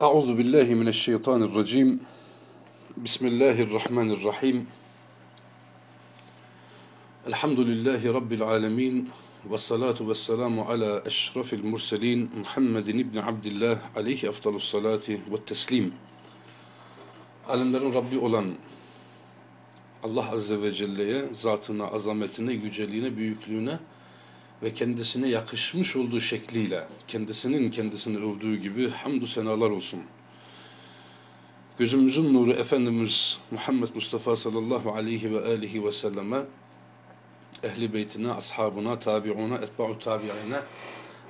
Euzu billahi mineşşeytanirracim. Bismillahirrahmanirrahim. Elhamdülillahi rabbil alamin. Ve salatu ve selamu ala eşrafil murselin Muhammedin İbni Abdillah aleyhi efdalus salati ve teslim. Alemlerin Rabbi olan Allah Azze ve Celle'ye, zatına, azametine, yüceliğine, büyüklüğüne ve kendisine yakışmış olduğu şekliyle, kendisinin kendisini övdüğü gibi hamdü senalar olsun. Gözümüzün nuru Efendimiz Muhammed Mustafa sallallahu aleyhi ve aleyhi ve selleme, ehli beytine, ashabına, tabi'una, etba'u tabi'ine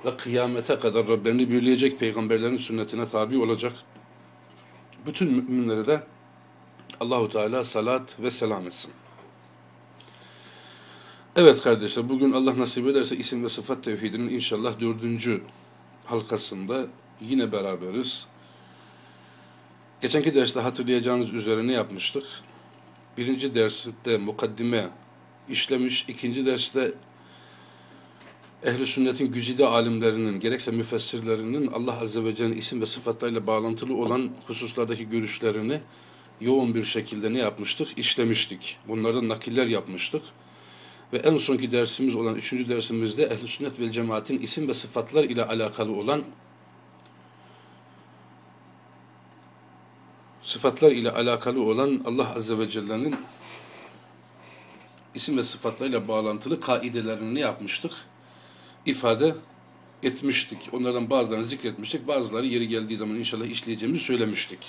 ve kıyamete kadar Rablerini birleyecek peygamberlerin sünnetine tabi olacak bütün müminlere de Allahu Teala salat ve selam etsin. Evet kardeşler bugün Allah nasip ederse isim ve sıfat tevhidinin inşallah dördüncü halkasında yine beraberiz. Geçenki derste hatırlayacağınız üzere ne yapmıştık? Birinci derste mukaddime işlemiş, ikinci derste ehli sünnetin güzide alimlerinin gerekse müfessirlerinin Allah Azze ve Celle'nin isim ve sıfatlarıyla bağlantılı olan hususlardaki görüşlerini yoğun bir şekilde ne yapmıştık? İşlemiştik. Bunlardan nakiller yapmıştık. Ve en sonki dersimiz olan üçüncü dersimizde ehl sünnet ve cemaatin isim ve sıfatlar ile alakalı olan sıfatlar ile alakalı olan Allah Azze ve Celle'nin isim ve sıfatlarıyla bağlantılı kaidelerini yapmıştık? İfade etmiştik. Onlardan bazılarını zikretmiştik. Bazıları yeri geldiği zaman inşallah işleyeceğimizi söylemiştik.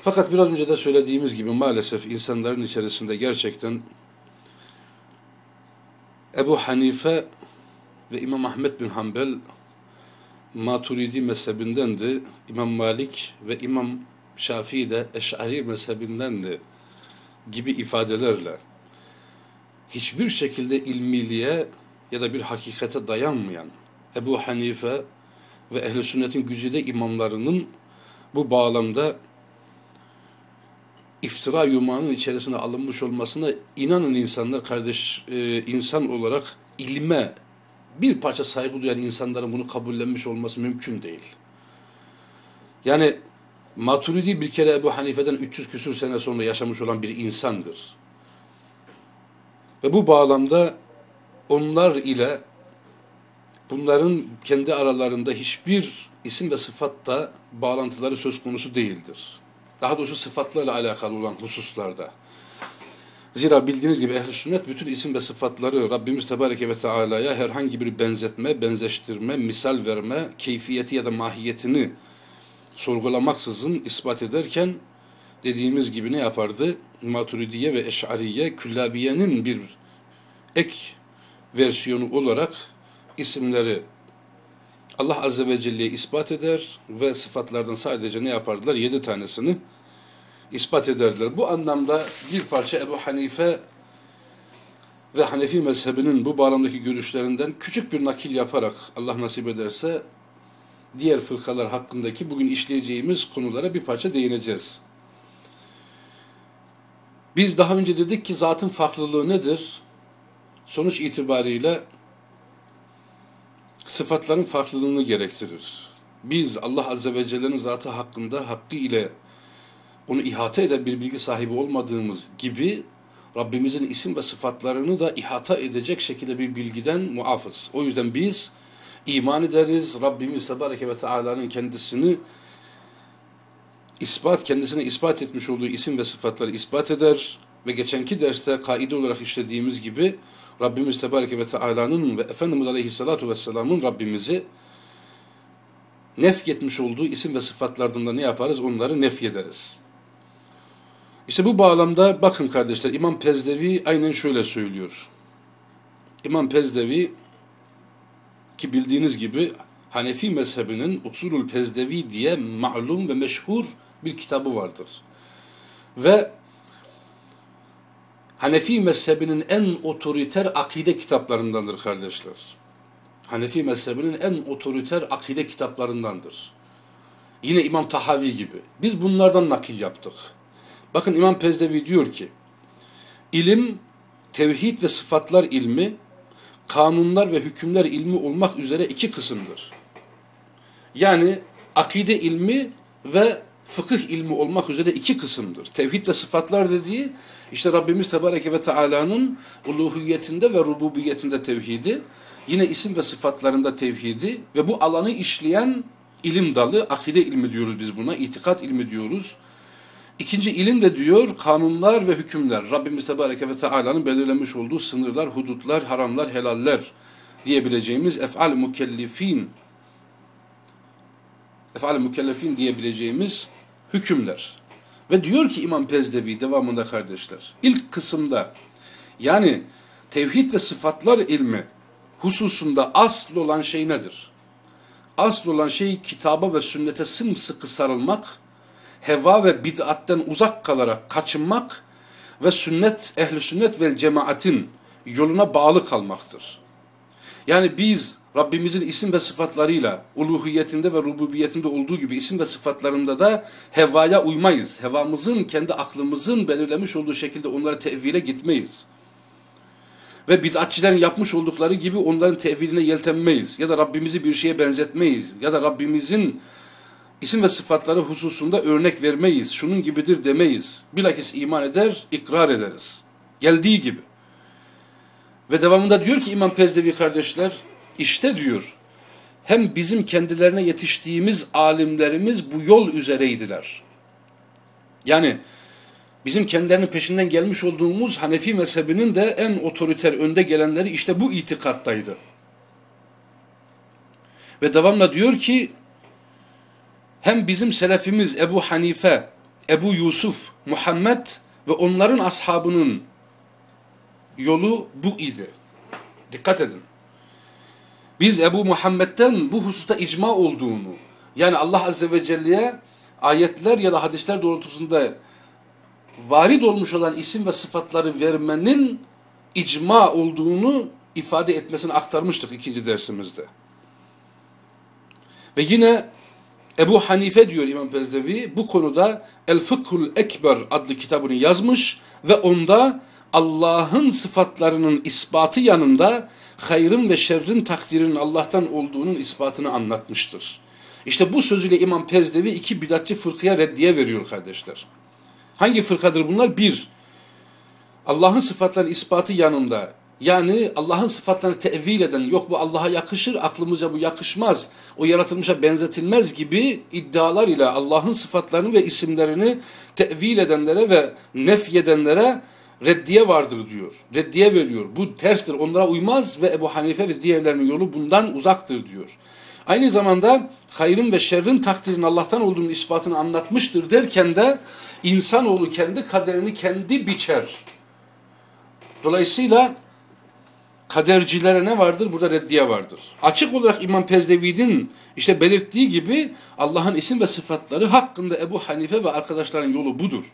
Fakat biraz önce de söylediğimiz gibi maalesef insanların içerisinde gerçekten Ebu Hanife ve İmam Ahmet bin Hanbel Maturidi mezhebindendi. İmam Malik ve İmam Şafii de Eş'ari mezhebindendi gibi ifadelerle hiçbir şekilde ilmiliğe ya da bir hakikate dayanmayan Ebu Hanife ve ehl Sünnet'in güzide imamlarının bu bağlamda iftira yumağının içerisine alınmış olmasına inanın insanlar kardeş e, insan olarak ilme bir parça saygı duyan insanların bunu kabullenmiş olması mümkün değil. Yani Maturidi bir kere Ebu Hanife'den 300 küsür sene sonra yaşamış olan bir insandır. Ve bu bağlamda onlar ile bunların kendi aralarında hiçbir isim ve sıfatta bağlantıları söz konusu değildir. Daha doğrusu sıfatlarla alakalı olan hususlarda. Zira bildiğiniz gibi ehl sünnet bütün isim ve sıfatları Rabbimiz Tebareke ve Teala'ya herhangi bir benzetme, benzeştirme, misal verme, keyfiyeti ya da mahiyetini sorgulamaksızın ispat ederken dediğimiz gibi ne yapardı? Maturidiye ve Eş'ariye Küllabiye'nin bir ek versiyonu olarak isimleri Allah Azze ve Celle'yi ispat eder ve sıfatlardan sadece ne yapardılar? Yedi tanesini ispat ederdiler. Bu anlamda bir parça Ebu Hanife ve Hanefi mezhebinin bu bağlamdaki görüşlerinden küçük bir nakil yaparak Allah nasip ederse diğer fırkalar hakkındaki bugün işleyeceğimiz konulara bir parça değineceğiz. Biz daha önce dedik ki zatın farklılığı nedir? Sonuç itibariyle sıfatların farklılığını gerektirir. Biz Allah Azze ve Celle'nin zatı hakkında hakkı ile onu ihata eden bir bilgi sahibi olmadığımız gibi Rabbimizin isim ve sıfatlarını da ihata edecek şekilde bir bilgiden muafız. O yüzden biz iman ederiz. Rabbimiz Tebareke ve Teala'nın kendisini ispat, kendisine ispat etmiş olduğu isim ve sıfatları ispat eder. Ve geçenki derste kaide olarak işlediğimiz gibi Rabbimiz Tebareke ve Teala'nın ve Efendimiz Aleyhisselatü Vesselam'ın Rabbimizi nefyetmiş olduğu isim ve sıfatlardan da ne yaparız? Onları nefyederiz. İşte bu bağlamda bakın kardeşler İmam Pezdevi aynen şöyle söylüyor. İmam Pezdevi ki bildiğiniz gibi Hanefi mezhebinin Usulul Pezdevi diye malum ve meşhur bir kitabı vardır. Ve Hanefi mezhebinin en otoriter akide kitaplarındandır kardeşler. Hanefi mezhebinin en otoriter akide kitaplarındandır. Yine İmam Tahavi gibi. Biz bunlardan nakil yaptık. Bakın İmam Pezdevi diyor ki, ilim, tevhid ve sıfatlar ilmi, kanunlar ve hükümler ilmi olmak üzere iki kısımdır. Yani akide ilmi ve fıkıh ilmi olmak üzere iki kısımdır. Tevhid ve sıfatlar dediği işte Rabbimiz Tebareke ve Teala'nın uluhiyetinde ve rububiyetinde tevhidi, yine isim ve sıfatlarında tevhidi ve bu alanı işleyen ilim dalı, akide ilmi diyoruz biz buna, itikat ilmi diyoruz. İkinci ilim de diyor kanunlar ve hükümler. Rabbimiz Tebareke ve Teala'nın belirlemiş olduğu sınırlar, hudutlar, haramlar, helaller diyebileceğimiz ef'al mükellefin ef'al mükellefin diyebileceğimiz hükümler. Ve diyor ki İmam Pezdevi devamında kardeşler, ilk kısımda yani tevhid ve sıfatlar ilmi hususunda asıl olan şey nedir? Asıl olan şey kitaba ve sünnete sımsıkı sarılmak, heva ve bid'atten uzak kalarak kaçınmak ve sünnet, ehli sünnet ve cemaatin yoluna bağlı kalmaktır. Yani biz Rabbimizin isim ve sıfatlarıyla uluhiyetinde ve rububiyetinde olduğu gibi isim ve sıfatlarında da hevaya uymayız. Hevamızın, kendi aklımızın belirlemiş olduğu şekilde onlara tevhile gitmeyiz. Ve bid'atçilerin yapmış oldukları gibi onların tevhiline yeltenmeyiz. Ya da Rabbimizi bir şeye benzetmeyiz. Ya da Rabbimizin isim ve sıfatları hususunda örnek vermeyiz. Şunun gibidir demeyiz. Bilakis iman eder, ikrar ederiz. Geldiği gibi. Ve devamında diyor ki İmam Pezdevi kardeşler, işte diyor, hem bizim kendilerine yetiştiğimiz alimlerimiz bu yol üzereydiler. Yani bizim kendilerinin peşinden gelmiş olduğumuz Hanefi mezhebinin de en otoriter önde gelenleri işte bu itikattaydı. Ve devamla diyor ki, hem bizim selefimiz Ebu Hanife, Ebu Yusuf, Muhammed ve onların ashabının yolu bu idi. Dikkat edin. Biz Ebu Muhammed'den bu hususta icma olduğunu, yani Allah Azze ve Celle'ye ayetler ya da hadisler doğrultusunda varid olmuş olan isim ve sıfatları vermenin icma olduğunu ifade etmesini aktarmıştık ikinci dersimizde. Ve yine Ebu Hanife diyor İmam Pezdevi bu konuda El Fıkhul Ekber adlı kitabını yazmış ve onda Allah'ın sıfatlarının ispatı yanında hayrın ve şerrin takdirinin Allah'tan olduğunun ispatını anlatmıştır. İşte bu sözüyle İmam Pezdevi iki bidatçı fırkaya reddiye veriyor kardeşler. Hangi fırkadır bunlar? Bir, Allah'ın sıfatlarının ispatı yanında yani Allah'ın sıfatlarını tevil eden, yok bu Allah'a yakışır, aklımıza bu yakışmaz, o yaratılmışa benzetilmez gibi iddialar ile Allah'ın sıfatlarını ve isimlerini tevil edenlere ve nefyedenlere reddiye vardır diyor. Reddiye veriyor. Bu terstir, onlara uymaz ve Ebu Hanife ve diğerlerinin yolu bundan uzaktır diyor. Aynı zamanda hayrın ve şerrin takdirin Allah'tan olduğunu ispatını anlatmıştır derken de insanoğlu kendi kaderini kendi biçer. Dolayısıyla kadercilere ne vardır? Burada reddiye vardır. Açık olarak İmam Pezdevi'nin işte belirttiği gibi Allah'ın isim ve sıfatları hakkında Ebu Hanife ve arkadaşların yolu budur.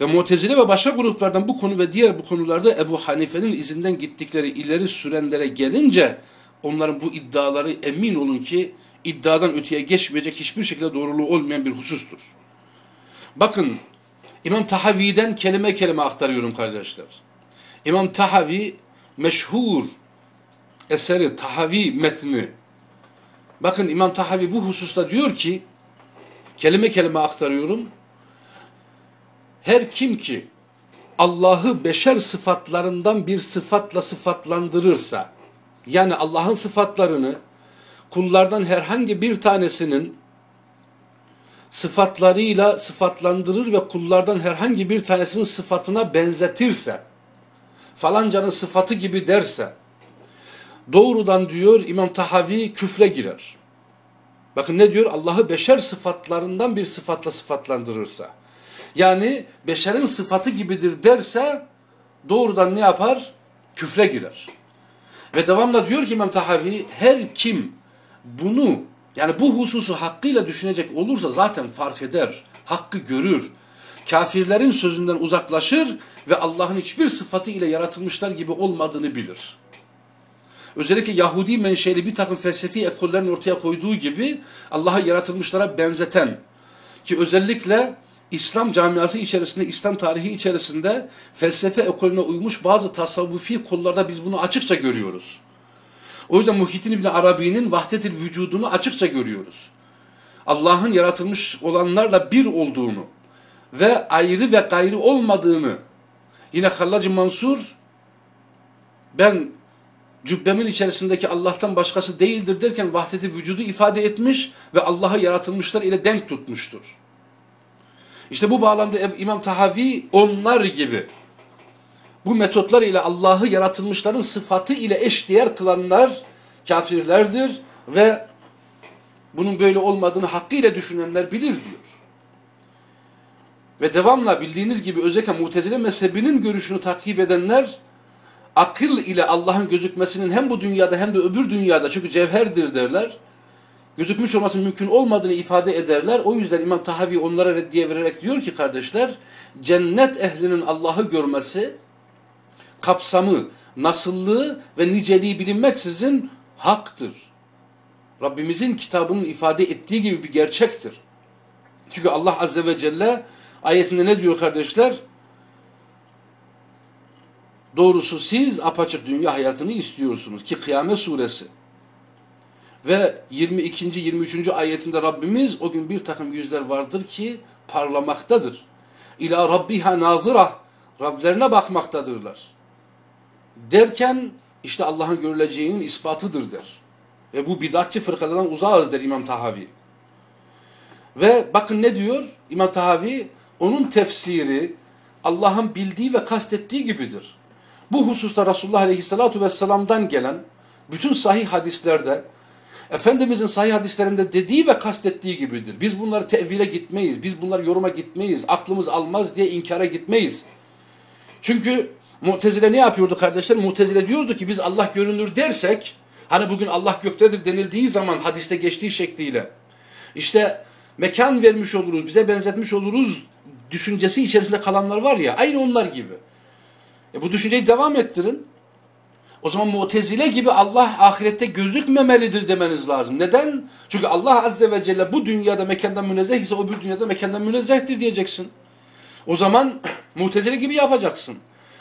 Ve Mu'tezile ve başka gruplardan bu konu ve diğer bu konularda Ebu Hanife'nin izinden gittikleri ileri sürenlere gelince onların bu iddiaları emin olun ki iddiadan öteye geçmeyecek hiçbir şekilde doğruluğu olmayan bir husustur. Bakın İmam Tahavi'den kelime kelime aktarıyorum kardeşler. İmam Tahavi meşhur eseri Tahavi metni. Bakın İmam Tahavi bu hususta diyor ki kelime kelime aktarıyorum. Her kim ki Allah'ı beşer sıfatlarından bir sıfatla sıfatlandırırsa yani Allah'ın sıfatlarını kullardan herhangi bir tanesinin sıfatlarıyla sıfatlandırır ve kullardan herhangi bir tanesinin sıfatına benzetirse falancanın sıfatı gibi derse doğrudan diyor İmam Tahavi küfre girer. Bakın ne diyor? Allah'ı beşer sıfatlarından bir sıfatla sıfatlandırırsa. Yani beşerin sıfatı gibidir derse doğrudan ne yapar? Küfre girer. Ve devamla diyor ki İmam Tahavi her kim bunu yani bu hususu hakkıyla düşünecek olursa zaten fark eder, hakkı görür. Kafirlerin sözünden uzaklaşır ve Allah'ın hiçbir sıfatı ile yaratılmışlar gibi olmadığını bilir. Özellikle Yahudi menşeli bir takım felsefi ekollerin ortaya koyduğu gibi Allah'a yaratılmışlara benzeten ki özellikle İslam camiası içerisinde, İslam tarihi içerisinde felsefe ekolüne uymuş bazı tasavvufi kollarda biz bunu açıkça görüyoruz. O yüzden Muhittin İbni Arabi'nin vahdetil vücudunu açıkça görüyoruz. Allah'ın yaratılmış olanlarla bir olduğunu ve ayrı ve gayrı olmadığını yine Hallacı Mansur ben cübbemin içerisindeki Allah'tan başkası değildir derken vahdeti vücudu ifade etmiş ve Allah'ı yaratılmışlar ile denk tutmuştur. İşte bu bağlamda İmam Tahavi onlar gibi bu metotlar ile Allah'ı yaratılmışların sıfatı ile eşdeğer kılanlar kafirlerdir ve bunun böyle olmadığını hakkıyla düşünenler bilir diyor. Ve devamla bildiğiniz gibi özellikle mutezile mezhebinin görüşünü takip edenler akıl ile Allah'ın gözükmesinin hem bu dünyada hem de öbür dünyada çünkü cevherdir derler. Gözükmüş olmasının mümkün olmadığını ifade ederler. O yüzden İmam Tahavi onlara reddiye vererek diyor ki kardeşler cennet ehlinin Allah'ı görmesi kapsamı, nasıllığı ve niceliği bilinmeksizin haktır. Rabbimizin kitabının ifade ettiği gibi bir gerçektir. Çünkü Allah Azze ve Celle ayetinde ne diyor kardeşler? Doğrusu siz apaçık dünya hayatını istiyorsunuz ki Kıyamet suresi. Ve 22. 23. ayetinde Rabbimiz o gün bir takım yüzler vardır ki parlamaktadır. İla rabbiha nazıra Rablerine bakmaktadırlar. Derken işte Allah'ın görüleceğinin ispatıdır der. Ve bu bidatçı fırkalardan uzağız der İmam Tahavi. Ve bakın ne diyor İmam Tahavi? Onun tefsiri Allah'ın bildiği ve kastettiği gibidir. Bu hususta Resulullah Aleyhisselatü Vesselam'dan gelen bütün sahih hadislerde Efendimizin sahih hadislerinde dediği ve kastettiği gibidir. Biz bunları tevhile gitmeyiz. Biz bunları yoruma gitmeyiz. Aklımız almaz diye inkara gitmeyiz. Çünkü Mu'tezile ne yapıyordu kardeşler? Mu'tezile diyordu ki biz Allah görünür dersek hani bugün Allah göktedir denildiği zaman hadiste geçtiği şekliyle işte mekan vermiş oluruz, bize benzetmiş oluruz düşüncesi içerisinde kalanlar var ya aynı onlar gibi. E bu düşünceyi devam ettirin. O zaman mutezile gibi Allah ahirette gözükmemelidir demeniz lazım. Neden? Çünkü Allah azze ve celle bu dünyada mekandan münezzeh ise o bir dünyada mekandan münezzehtir diyeceksin. O zaman mutezile gibi yapacaksın.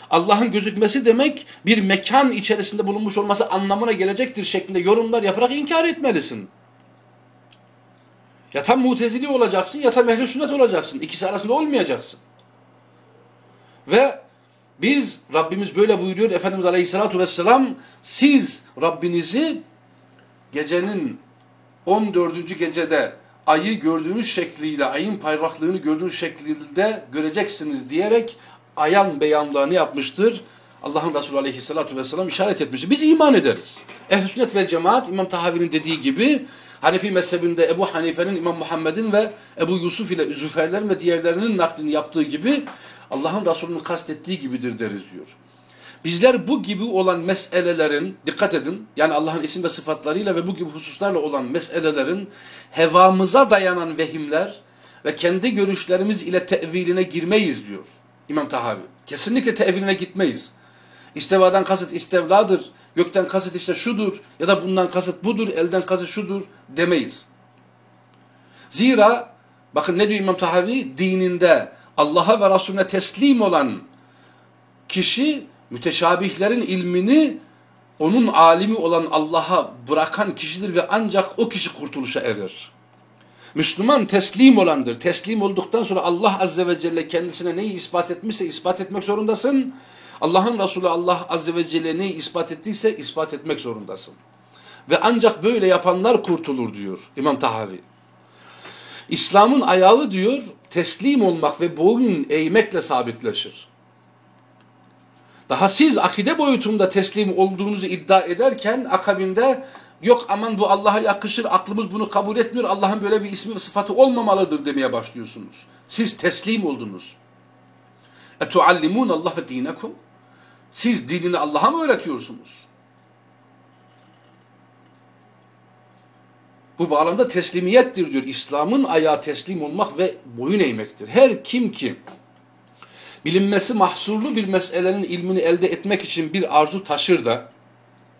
Allah'ın gözükmesi demek bir mekan içerisinde bulunmuş olması anlamına gelecektir şeklinde yorumlar yaparak inkar etmelisin. Ya tam mutezili olacaksın ya tam ehli sünnet olacaksın. İkisi arasında olmayacaksın. Ve biz Rabbimiz böyle buyuruyor Efendimiz Aleyhisselatü Vesselam siz Rabbinizi gecenin 14. gecede ayı gördüğünüz şekliyle ayın payraklığını gördüğünüz şekilde göreceksiniz diyerek ayan beyanlarını yapmıştır. Allah'ın Resulü Aleyhisselatü Vesselam işaret etmiştir. Biz iman ederiz. Ehl-i Sünnet ve Cemaat İmam Tahavi'nin dediği gibi Hanefi mezhebinde Ebu Hanife'nin, İmam Muhammed'in ve Ebu Yusuf ile Züferlerin ve diğerlerinin naklini yaptığı gibi Allah'ın Resulü'nün kastettiği gibidir deriz diyor. Bizler bu gibi olan meselelerin, dikkat edin, yani Allah'ın isim ve sıfatlarıyla ve bu gibi hususlarla olan meselelerin hevamıza dayanan vehimler ve kendi görüşlerimiz ile teviline girmeyiz diyor İmam Tahavi. Kesinlikle teviline gitmeyiz. İstevadan kasıt istevladır, gökten kasıt işte şudur ya da bundan kasıt budur, elden kasıt şudur demeyiz. Zira bakın ne diyor İmam Tahavi? Dininde Allah'a ve Resulüne teslim olan kişi müteşabihlerin ilmini onun alimi olan Allah'a bırakan kişidir ve ancak o kişi kurtuluşa erir. Müslüman teslim olandır. Teslim olduktan sonra Allah Azze ve Celle kendisine neyi ispat etmişse ispat etmek zorundasın. Allah'ın Resulü Allah Azze ve Celle neyi ispat ettiyse ispat etmek zorundasın. Ve ancak böyle yapanlar kurtulur diyor İmam Tahavi. İslam'ın ayağı diyor teslim olmak ve boyun eğmekle sabitleşir. Daha siz akide boyutunda teslim olduğunuzu iddia ederken akabinde yok aman bu Allah'a yakışır aklımız bunu kabul etmiyor Allah'ın böyle bir ismi ve sıfatı olmamalıdır demeye başlıyorsunuz. Siz teslim oldunuz. اَتُعَلِّمُونَ اللّٰهَ دِينَكُمْ Siz dinini Allah'a mı öğretiyorsunuz? Bu bağlamda teslimiyettir diyor. İslam'ın ayağı teslim olmak ve boyun eğmektir. Her kim ki bilinmesi mahsurlu bir meselenin ilmini elde etmek için bir arzu taşır da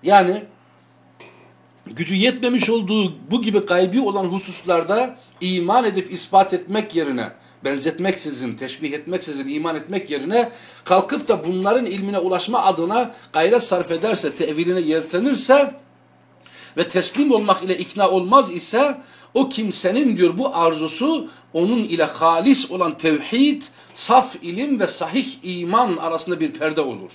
yani gücü yetmemiş olduğu bu gibi gaybi olan hususlarda iman edip ispat etmek yerine benzetmeksizin, teşbih etmeksizin iman etmek yerine kalkıp da bunların ilmine ulaşma adına gayret sarf ederse, teviline yeltenirse ve teslim olmak ile ikna olmaz ise O kimsenin diyor bu arzusu onun ile halis olan tevhid, saf ilim ve sahih iman arasında bir perde olur.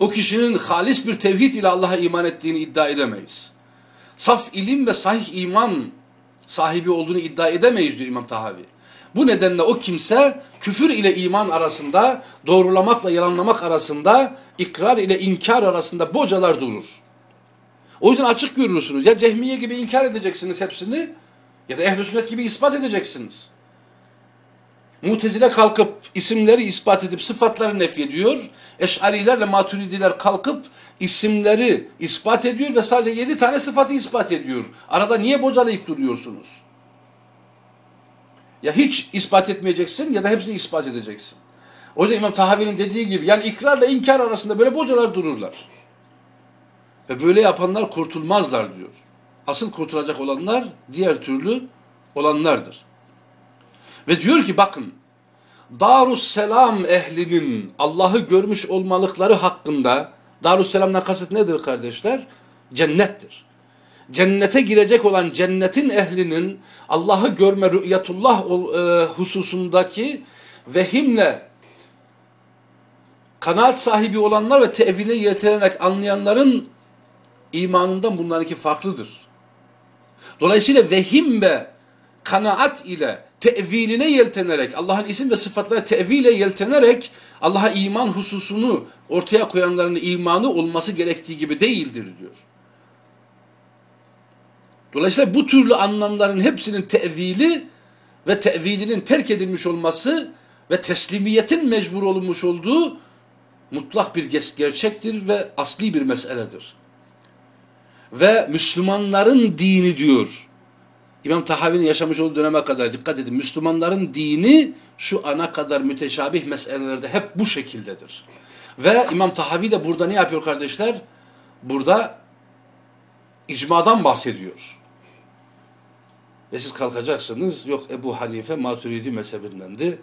O kişinin halis bir tevhid ile Allah'a iman ettiğini iddia edemeyiz. Saf ilim ve sahih iman sahibi olduğunu iddia edemeyiz diyor İmam Tahavi. Bu nedenle o kimse küfür ile iman arasında, doğrulamakla yalanlamak arasında, ikrar ile inkar arasında bocalar durur. O yüzden açık görürsünüz. Ya cehmiye gibi inkar edeceksiniz hepsini ya da ehl sünnet gibi ispat edeceksiniz. Mutezile kalkıp isimleri ispat edip sıfatları nefy ediyor. Eş'arilerle maturidiler kalkıp isimleri ispat ediyor ve sadece yedi tane sıfatı ispat ediyor. Arada niye bocalayıp duruyorsunuz? Ya hiç ispat etmeyeceksin ya da hepsini ispat edeceksin. O yüzden İmam Tahavi'nin dediği gibi yani ikrarla inkar arasında böyle bocalar dururlar. Ve böyle yapanlar kurtulmazlar diyor. Asıl kurtulacak olanlar diğer türlü olanlardır. Ve diyor ki bakın Darusselam ehlinin Allah'ı görmüş olmalıkları hakkında Darusselam'dan kasıt nedir kardeşler? Cennettir. Cennete girecek olan cennetin ehlinin Allah'ı görme rü'yetullah e, hususundaki vehimle kanaat sahibi olanlar ve tevhile yetenerek anlayanların imanından bunlarınki farklıdır. Dolayısıyla vehim ve kanaat ile teviline yeltenerek, Allah'ın isim ve sıfatları tevile yeltenerek Allah'a iman hususunu ortaya koyanların imanı olması gerektiği gibi değildir diyor. Dolayısıyla bu türlü anlamların hepsinin tevili ve tevilinin terk edilmiş olması ve teslimiyetin mecbur olunmuş olduğu mutlak bir gerçektir ve asli bir meseledir. Ve Müslümanların dini diyor. İmam Tahavi'nin yaşamış olduğu döneme kadar dikkat edin. Müslümanların dini şu ana kadar müteşabih meselelerde hep bu şekildedir. Ve İmam Tahavi de burada ne yapıyor kardeşler? Burada icmadan bahsediyor. Ve siz kalkacaksınız. Yok Ebu Hanife Maturidi mezhebindendi.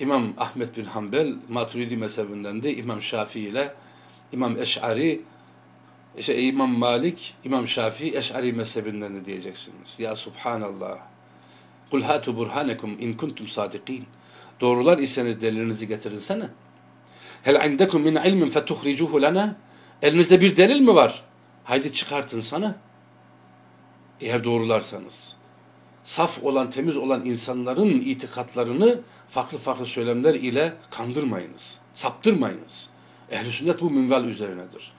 İmam Ahmet bin Hanbel Maturidi mezhebindendi. İmam Şafii ile İmam Eş'ari işte İmam Malik, İmam Şafii Eş'ari mezhebinden diyeceksiniz. Ya Subhanallah. Kul hatu burhanekum in kuntum sadikin. Doğrular iseniz delilinizi getirinsene. Hel indekum min ilmin fetuhricuhu lana. Elinizde bir delil mi var? Haydi çıkartın sana. Eğer doğrularsanız. Saf olan, temiz olan insanların itikatlarını farklı farklı söylemler ile kandırmayınız. Saptırmayınız. Ehl-i sünnet bu minval üzerinedir.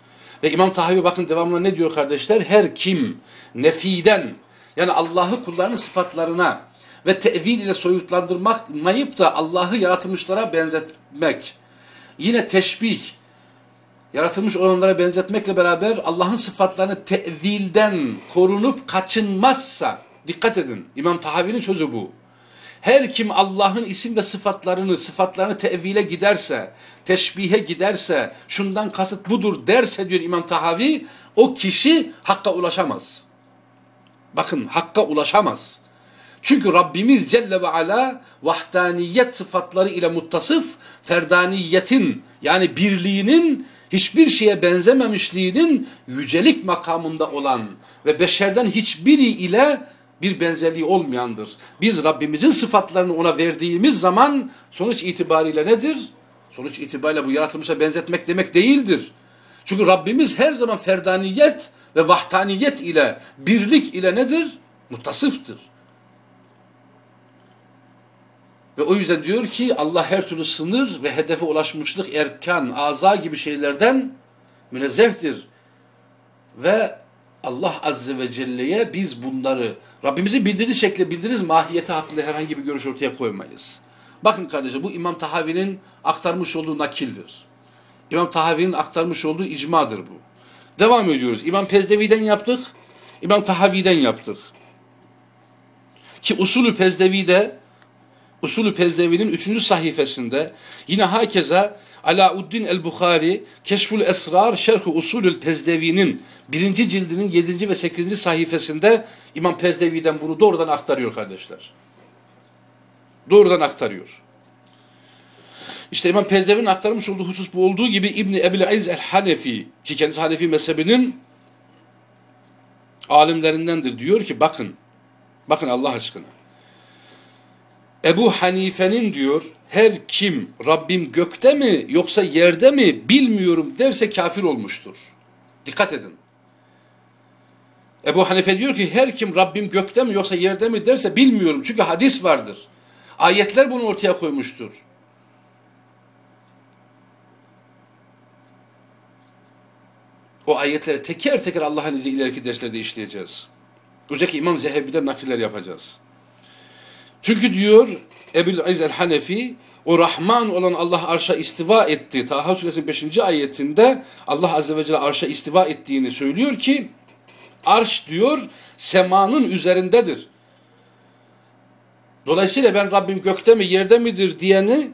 Ve İmam Tahavi bakın devamında ne diyor kardeşler? Her kim nefiden yani Allah'ı kullarının sıfatlarına ve tevil ile soyutlandırmak da Allah'ı yaratılmışlara benzetmek. Yine teşbih yaratılmış olanlara benzetmekle beraber Allah'ın sıfatlarını tevilden korunup kaçınmazsa dikkat edin İmam Tahavi'nin sözü bu. Her kim Allah'ın isim ve sıfatlarını, sıfatlarını tevile giderse, teşbihe giderse, şundan kasıt budur derse diyor İmam Tahavi, o kişi hakka ulaşamaz. Bakın hakka ulaşamaz. Çünkü Rabbimiz Celle ve Ala vahdaniyet sıfatları ile muttasıf, ferdaniyetin yani birliğinin hiçbir şeye benzememişliğinin yücelik makamında olan ve beşerden hiçbiri ile bir benzerliği olmayandır. Biz Rabbimizin sıfatlarını ona verdiğimiz zaman sonuç itibariyle nedir? Sonuç itibariyle bu yaratılmışa benzetmek demek değildir. Çünkü Rabbimiz her zaman ferdaniyet ve vahdaniyet ile, birlik ile nedir? Muttasıftır. Ve o yüzden diyor ki Allah her türlü sınır ve hedefe ulaşmışlık, erkan, aza gibi şeylerden münezzehtir. Ve Allah Azze ve Celle'ye biz bunları Rabbimizi bildirdiği şekilde bildiririz mahiyeti hakkında herhangi bir görüş ortaya koymayız. Bakın kardeşler bu İmam Tahavi'nin aktarmış olduğu nakildir. İmam Tahavi'nin aktarmış olduğu icmadır bu. Devam ediyoruz. İmam Pezdevi'den yaptık. İmam Tahavi'den yaptık. Ki usulü Pezdevi'de usulü Pezdevi'nin üçüncü sayfasında yine hakeza Alauddin el-Bukhari Keşful Esrar Şerh-i Usulül Pezdevi'nin birinci cildinin yedinci ve sekizinci sayfasında İmam Pezdevi'den bunu doğrudan aktarıyor kardeşler. Doğrudan aktarıyor. İşte İmam Pezdevi'nin aktarmış olduğu husus bu olduğu gibi İbni Ebil İz el-Hanefi ki kendisi Hanefi mezhebinin alimlerindendir. Diyor ki bakın Bakın Allah aşkına. Ebu Hanife'nin diyor her kim Rabbim gökte mi yoksa yerde mi bilmiyorum derse kafir olmuştur. Dikkat edin. Ebu Hanife diyor ki her kim Rabbim gökte mi yoksa yerde mi derse bilmiyorum. Çünkü hadis vardır. Ayetler bunu ortaya koymuştur. O ayetleri teker teker Allah'ın izniyle ileriki derslerde işleyeceğiz. Özellikle İmam Zehebi'den nakiller yapacağız. Çünkü diyor Ebu'l Aziz el-Hanefi o Rahman olan Allah arşa istiva etti. Taha suresinin 5. ayetinde Allah azze ve celle arşa istiva ettiğini söylüyor ki arş diyor semanın üzerindedir. Dolayısıyla ben Rabbim gökte mi yerde midir diyeni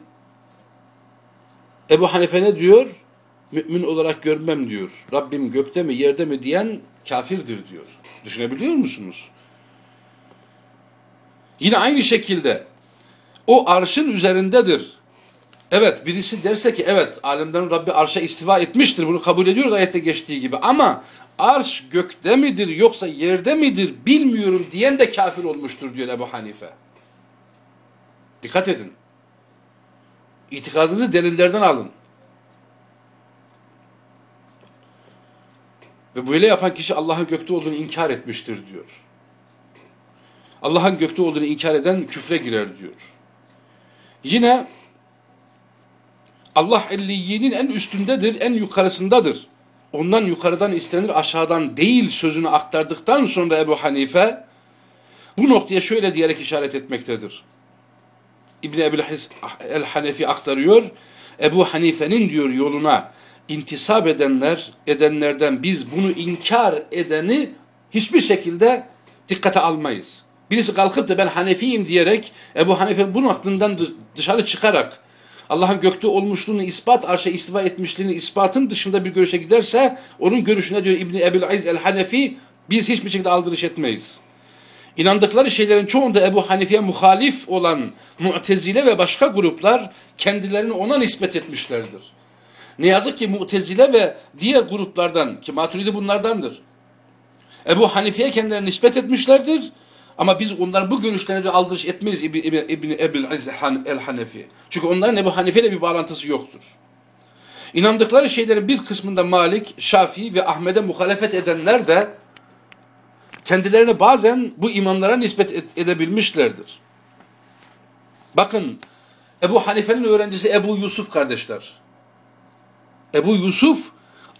Ebu Hanife ne diyor? Mümin olarak görmem diyor. Rabbim gökte mi yerde mi diyen kafirdir diyor. Düşünebiliyor musunuz? Yine aynı şekilde o arşın üzerindedir. Evet birisi derse ki evet alemlerin Rabbi arşa istiva etmiştir. Bunu kabul ediyoruz ayette geçtiği gibi. Ama arş gökte midir yoksa yerde midir bilmiyorum diyen de kafir olmuştur diyor Ebu Hanife. Dikkat edin. İtikadınızı delillerden alın. Ve böyle yapan kişi Allah'ın gökte olduğunu inkar etmiştir diyor. Allah'ın gökte olduğunu inkar eden küfre girer diyor. Yine Allah elliyinin en üstündedir, en yukarısındadır. Ondan yukarıdan istenir, aşağıdan değil sözünü aktardıktan sonra Ebu Hanife bu noktaya şöyle diyerek işaret etmektedir. İbni Ebu el-Hanefi aktarıyor. Ebu Hanife'nin diyor yoluna intisap edenler, edenlerden biz bunu inkar edeni hiçbir şekilde dikkate almayız. Birisi kalkıp da ben Hanefiyim diyerek Ebu Hanife bunun aklından dışarı çıkarak Allah'ın gökte olmuşluğunu ispat, arşa istiva etmişliğini ispatın dışında bir görüşe giderse onun görüşüne diyor İbni Ebil Aziz el-Hanefi biz hiçbir şekilde aldırış etmeyiz. İnandıkları şeylerin çoğunda Ebu Hanife'ye muhalif olan Mu'tezile ve başka gruplar kendilerini ona nispet etmişlerdir. Ne yazık ki Mu'tezile ve diğer gruplardan ki Maturidi bunlardandır. Ebu Hanife'ye kendilerini nispet etmişlerdir. Ama biz onların bu görüşlerine de aldırış etmeyiz İbni, İbni, İbni Ebil el-Hanefi. Çünkü onların Ebu Hanife ile bir bağlantısı yoktur. İnandıkları şeylerin bir kısmında Malik, Şafii ve Ahmet'e muhalefet edenler de kendilerine bazen bu imamlara nispet edebilmişlerdir. Bakın Ebu Hanife'nin öğrencisi Ebu Yusuf kardeşler. Ebu Yusuf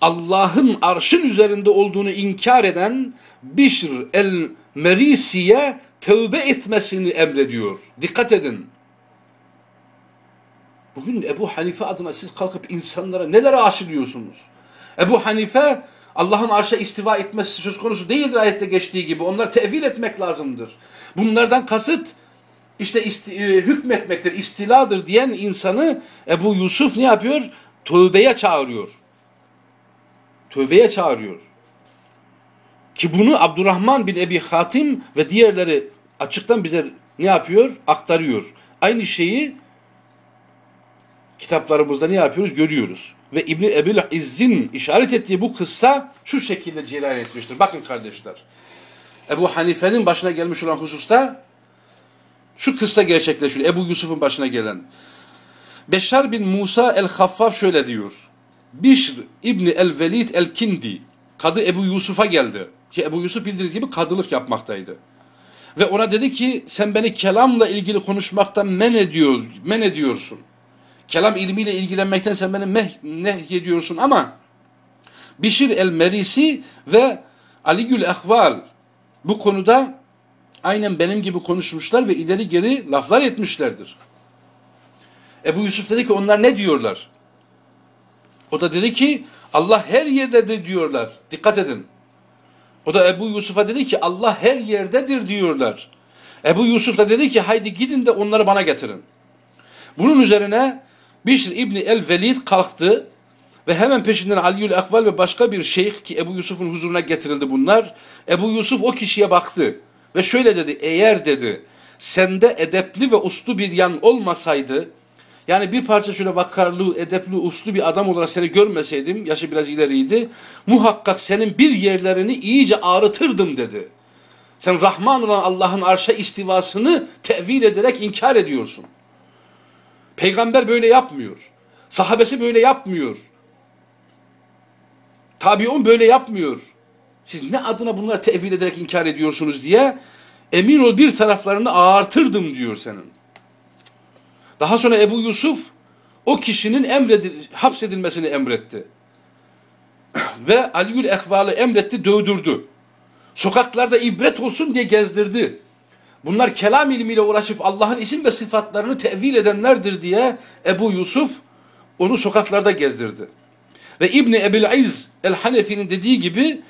Allah'ın arşın üzerinde olduğunu inkar eden Bişr el-Merisi'ye tövbe etmesini emrediyor. Dikkat edin. Bugün Ebu Hanife adına siz kalkıp insanlara nelere aşılıyorsunuz? Ebu Hanife Allah'ın arşa istiva etmesi söz konusu değildir ayette geçtiği gibi. Onları tevil etmek lazımdır. Bunlardan kasıt işte isti, e, hükmetmektir, istiladır diyen insanı Ebu Yusuf ne yapıyor? Tövbeye çağırıyor. Tövbeye çağırıyor. Ki bunu Abdurrahman bin Ebi Hatim ve diğerleri açıktan bize ne yapıyor? Aktarıyor. Aynı şeyi kitaplarımızda ne yapıyoruz? Görüyoruz. Ve İbni Ebil İzz'in işaret ettiği bu kıssa şu şekilde cereyan etmiştir. Bakın kardeşler. Ebu Hanife'nin başına gelmiş olan hususta şu kıssa gerçekleşiyor. Ebu Yusuf'un başına gelen. Beşar bin Musa el-Haffaf şöyle diyor. Bişr İbni el-Velid el-Kindi kadı Ebu Yusuf'a geldi. Ki Ebu Yusuf bildiğiniz gibi kadılık yapmaktaydı. Ve ona dedi ki sen beni kelamla ilgili konuşmaktan men, ediyor, men ediyorsun. Kelam ilmiyle ilgilenmekten sen beni meh, nehyediyorsun ama Bişir el-Merisi ve Aligül Ehval bu konuda aynen benim gibi konuşmuşlar ve ileri geri laflar etmişlerdir. Ebu Yusuf dedi ki onlar ne diyorlar? O da dedi ki Allah her yerdedir diyorlar. Dikkat edin. O da Ebu Yusuf'a dedi ki Allah her yerdedir diyorlar. Ebu Yusuf da dedi ki haydi gidin de onları bana getirin. Bunun üzerine Bişr İbni el-Velid kalktı ve hemen peşinden Aliül Ekval ve başka bir şeyh ki Ebu Yusuf'un huzuruna getirildi bunlar. Ebu Yusuf o kişiye baktı ve şöyle dedi eğer dedi sende edepli ve uslu bir yan olmasaydı yani bir parça şöyle vakarlı, edepli, uslu bir adam olarak seni görmeseydim, yaşı biraz ileriydi, muhakkak senin bir yerlerini iyice ağrıtırdım dedi. Sen Rahman olan Allah'ın arşa istivasını tevil ederek inkar ediyorsun. Peygamber böyle yapmıyor. Sahabesi böyle yapmıyor. Tabiun böyle yapmıyor. Siz ne adına bunları tevil ederek inkar ediyorsunuz diye emin ol bir taraflarını ağartırdım diyor senin. Daha sonra Ebu Yusuf o kişinin emredil, hapsedilmesini emretti. Ve Aliül Ekval'ı emretti, dövdürdü. Sokaklarda ibret olsun diye gezdirdi. Bunlar kelam ilmiyle uğraşıp Allah'ın isim ve sıfatlarını tevil edenlerdir diye Ebu Yusuf onu sokaklarda gezdirdi. Ve İbni Ebil İz el-Hanefi'nin dediği gibi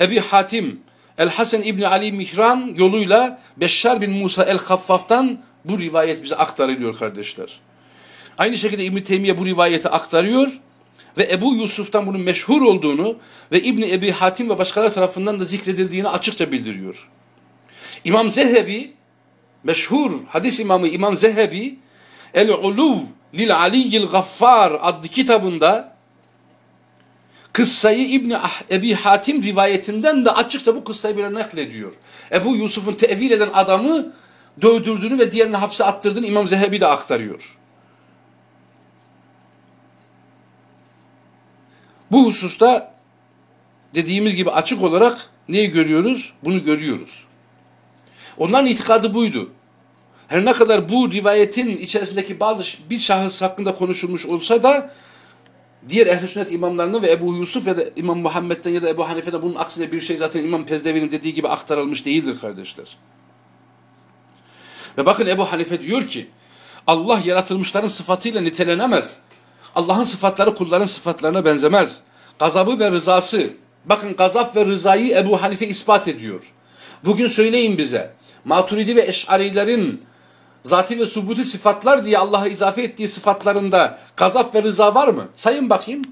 Ebi Hatim El-Hasan İbni Ali Mihran yoluyla Beşşar bin Musa el-Haffaf'tan bu rivayet bize aktarılıyor kardeşler. Aynı şekilde İbni Teymiye bu rivayeti aktarıyor ve Ebu Yusuf'tan bunun meşhur olduğunu ve İbni Ebi Hatim ve başkaları tarafından da zikredildiğini açıkça bildiriyor. İmam Zehebi, meşhur hadis imamı İmam Zehebi, El-Uluv lil Aliyyil Gaffar adlı kitabında kıssayı İbni ah, Ebi Hatim rivayetinden de açıkça bu kıssayı böyle naklediyor. Ebu Yusuf'un tevil eden adamı dövdürdüğünü ve diğerini hapse attırdığını İmam Zehebi de aktarıyor. Bu hususta dediğimiz gibi açık olarak neyi görüyoruz? Bunu görüyoruz. Onların itikadı buydu. Her ne kadar bu rivayetin içerisindeki bazı bir şahıs hakkında konuşulmuş olsa da diğer ehl sünnet imamlarının ve Ebu Yusuf ya da İmam Muhammed'den ya da Ebu Hanife'den bunun aksine bir şey zaten İmam Pezdevi'nin dediği gibi aktarılmış değildir kardeşler. Ve bakın Ebu Hanife diyor ki Allah yaratılmışların sıfatıyla nitelenemez. Allah'ın sıfatları kulların sıfatlarına benzemez. Gazabı ve rızası. Bakın gazap ve rızayı Ebu Hanife ispat ediyor. Bugün söyleyin bize. Maturidi ve Eş'arilerin zati ve subuti sıfatlar diye Allah'a izafe ettiği sıfatlarında gazap ve rıza var mı? Sayın bakayım.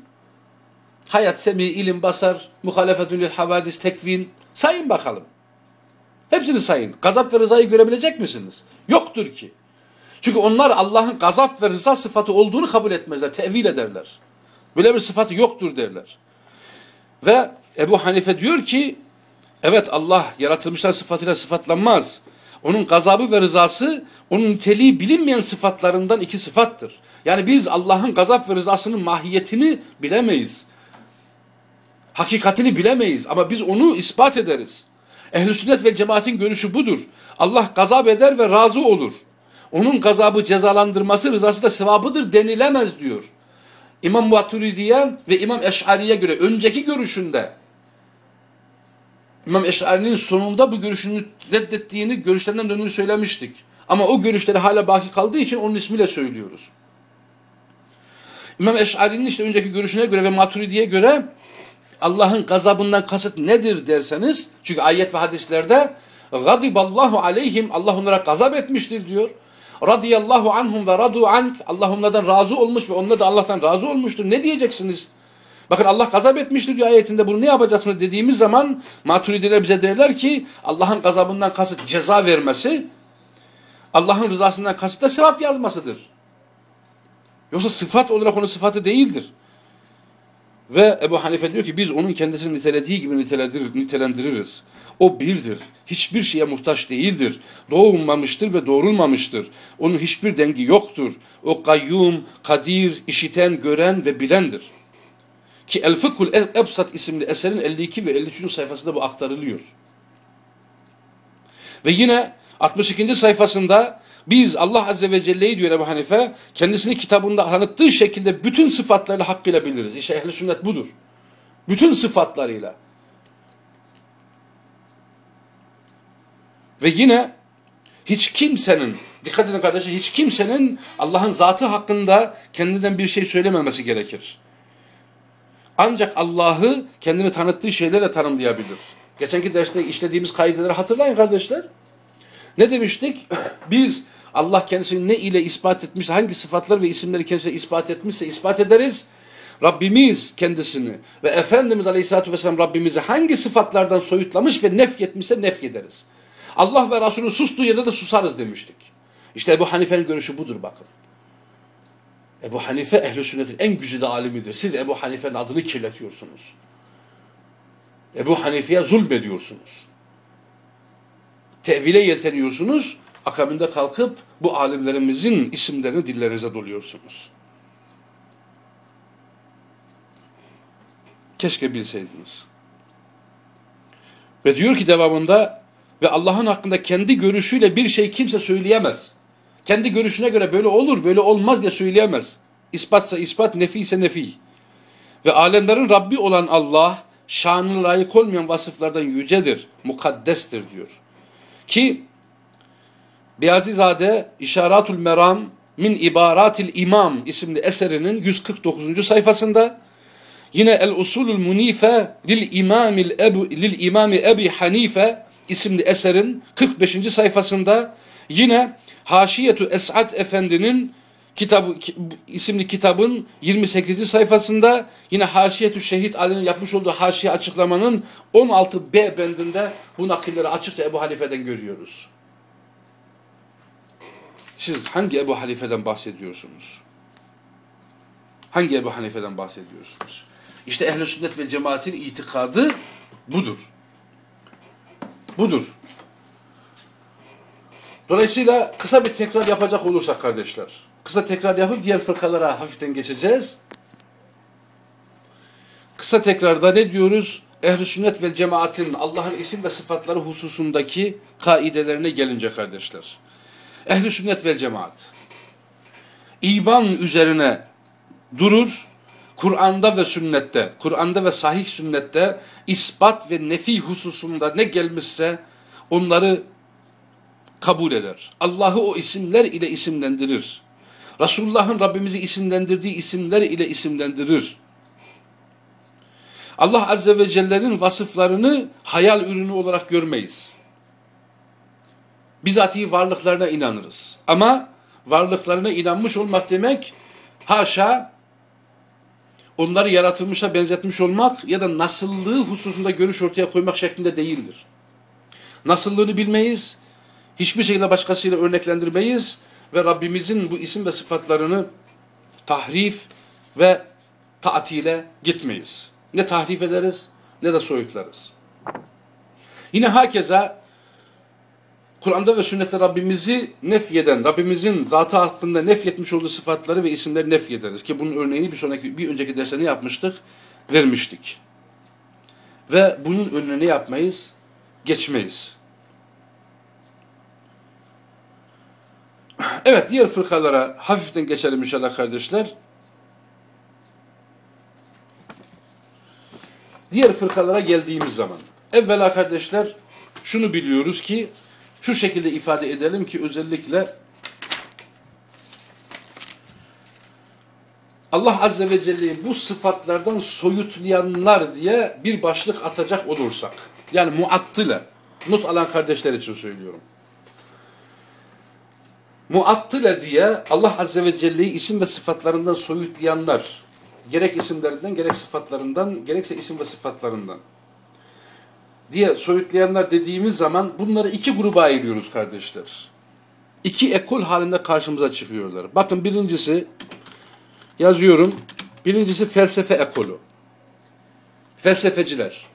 Hayat, semi, ilim, basar, muhalefetün havadis, tekvin. Sayın bakalım. Hepsini sayın. Gazap ve rızayı görebilecek misiniz? Yoktur ki. Çünkü onlar Allah'ın gazap ve rıza sıfatı olduğunu kabul etmezler, tevil ederler. Böyle bir sıfatı yoktur derler. Ve Ebu Hanife diyor ki, evet Allah yaratılmışlar sıfatıyla sıfatlanmaz. Onun gazabı ve rızası, onun niteliği bilinmeyen sıfatlarından iki sıfattır. Yani biz Allah'ın gazap ve rızasının mahiyetini bilemeyiz. Hakikatini bilemeyiz ama biz onu ispat ederiz. Ehl-i sünnet ve cemaatin görüşü budur. Allah gazap eder ve razı olur onun gazabı cezalandırması rızası da sevabıdır denilemez diyor. İmam Maturidiye ve İmam Eş'ari'ye göre önceki görüşünde İmam Eş'ari'nin sonunda bu görüşünü reddettiğini, görüşlerinden döndüğünü söylemiştik. Ama o görüşleri hala baki kaldığı için onun ismiyle söylüyoruz. İmam Eş'ari'nin işte önceki görüşüne göre ve Maturidi'ye göre Allah'ın gazabından kasıt nedir derseniz, çünkü ayet ve hadislerde gadiballahu aleyhim Allah onlara gazap etmiştir diyor radıyallahu anhum ve radu ank Allah onlardan razı olmuş ve onlar da Allah'tan razı olmuştur. Ne diyeceksiniz? Bakın Allah gazap etmiştir diyor ayetinde bunu ne yapacaksınız dediğimiz zaman maturidiler bize derler ki Allah'ın gazabından kasıt ceza vermesi Allah'ın rızasından kasıt da sevap yazmasıdır. Yoksa sıfat olarak onun sıfatı değildir. Ve Ebu Hanife diyor ki biz onun kendisini nitelediği gibi nitelendiririz. O birdir. Hiçbir şeye muhtaç değildir. Doğulmamıştır ve doğrulmamıştır. Onun hiçbir dengi yoktur. O kayyum, kadir, işiten, gören ve bilendir. Ki El Fıkhul Ebsat isimli eserin 52 ve 53. sayfasında bu aktarılıyor. Ve yine 62. sayfasında biz Allah Azze ve Celle'yi diyor Ebu Hanife kendisini kitabında tanıttığı şekilde bütün sıfatlarıyla hakkıyla biliriz. İşte ehl sünnet budur. Bütün sıfatlarıyla. Ve yine hiç kimsenin, dikkat edin kardeşler, hiç kimsenin Allah'ın zatı hakkında kendinden bir şey söylememesi gerekir. Ancak Allah'ı kendini tanıttığı şeylerle tanımlayabilir. Geçenki derste işlediğimiz kaideleri hatırlayın kardeşler. Ne demiştik? Biz Allah kendisini ne ile ispat etmişse, hangi sıfatlar ve isimleri kendisine ispat etmişse ispat ederiz. Rabbimiz kendisini ve Efendimiz Aleyhisselatü Vesselam Rabbimizi hangi sıfatlardan soyutlamış ve nefyetmişse nefyederiz. Allah ve Resulü sustuğu yerde de susarız demiştik. İşte Ebu Hanife'nin görüşü budur bakın. Ebu Hanife ehl sünnetin en güzide alimidir. Siz Ebu Hanife'nin adını kirletiyorsunuz. Ebu Hanife'ye zulmediyorsunuz. tevile yelteniyorsunuz. Akabinde kalkıp bu alimlerimizin isimlerini dillerinize doluyorsunuz. Keşke bilseydiniz. Ve diyor ki devamında ve Allah'ın hakkında kendi görüşüyle bir şey kimse söyleyemez. Kendi görüşüne göre böyle olur, böyle olmaz diye söyleyemez. İspatsa ispat, nefi ise nefi. Ve alemlerin Rabbi olan Allah, şanına layık olmayan vasıflardan yücedir, mukaddestir diyor. Ki Beyazizade İşaratul Meram min İbaratil İmam isimli eserinin 149. sayfasında yine El Usulul Munife lil İmamil Ebu lil İmami Ebi Hanife isimli eserin 45. sayfasında yine Haşiyetu Es'ad Efendi'nin kitabı isimli kitabın 28. sayfasında yine Haşiyetü Şehit Ali'nin yapmış olduğu haşiye açıklamanın 16b bendinde bu nakilleri açıkça Ebu Halife'den görüyoruz. Siz hangi Ebu Halife'den bahsediyorsunuz? Hangi Ebu Hanife'den bahsediyorsunuz? İşte ehl sünnet ve cemaatin itikadı budur. Budur. Dolayısıyla kısa bir tekrar yapacak olursak kardeşler, kısa tekrar yapıp diğer fırkalara hafiften geçeceğiz. Kısa tekrarda ne diyoruz? Ehl-i sünnet ve cemaatin Allah'ın isim ve sıfatları hususundaki kaidelerine gelince kardeşler. Ehl-i sünnet ve cemaat iman üzerine durur, Kur'an'da ve sünnette, Kur'an'da ve sahih sünnette ispat ve nefi hususunda ne gelmişse onları kabul eder. Allah'ı o isimler ile isimlendirir. Resulullah'ın Rabbimizi isimlendirdiği isimler ile isimlendirir. Allah Azze ve Celle'nin vasıflarını hayal ürünü olarak görmeyiz. Bizatihi varlıklarına inanırız. Ama varlıklarına inanmış olmak demek haşa onları yaratılmışa benzetmiş olmak ya da nasıllığı hususunda görüş ortaya koymak şeklinde değildir. Nasıllığını bilmeyiz, hiçbir şekilde başkasıyla örneklendirmeyiz ve Rabbimizin bu isim ve sıfatlarını tahrif ve taatile gitmeyiz. Ne tahrif ederiz ne de soyutlarız. Yine hakeza Kur'an'da ve sünnette Rabbimizi nefyeden, Rabbimizin zatı hakkında nefyetmiş olduğu sıfatları ve isimleri nefyederiz. Ki bunun örneğini bir sonraki bir önceki derste ne yapmıştık? Vermiştik. Ve bunun önüne ne yapmayız? Geçmeyiz. Evet diğer fırkalara hafiften geçelim inşallah kardeşler. Diğer fırkalara geldiğimiz zaman. Evvela kardeşler şunu biliyoruz ki şu şekilde ifade edelim ki özellikle Allah Azze ve Celle'yi bu sıfatlardan soyutlayanlar diye bir başlık atacak olursak, yani muattile, not alan kardeşler için söylüyorum. Muattile diye Allah Azze ve Celle'yi isim ve sıfatlarından soyutlayanlar, gerek isimlerinden, gerek sıfatlarından, gerekse isim ve sıfatlarından diye soyutlayanlar dediğimiz zaman bunları iki gruba ayırıyoruz kardeşler. İki ekol halinde karşımıza çıkıyorlar. Bakın birincisi yazıyorum. Birincisi felsefe ekolü. Felsefeciler.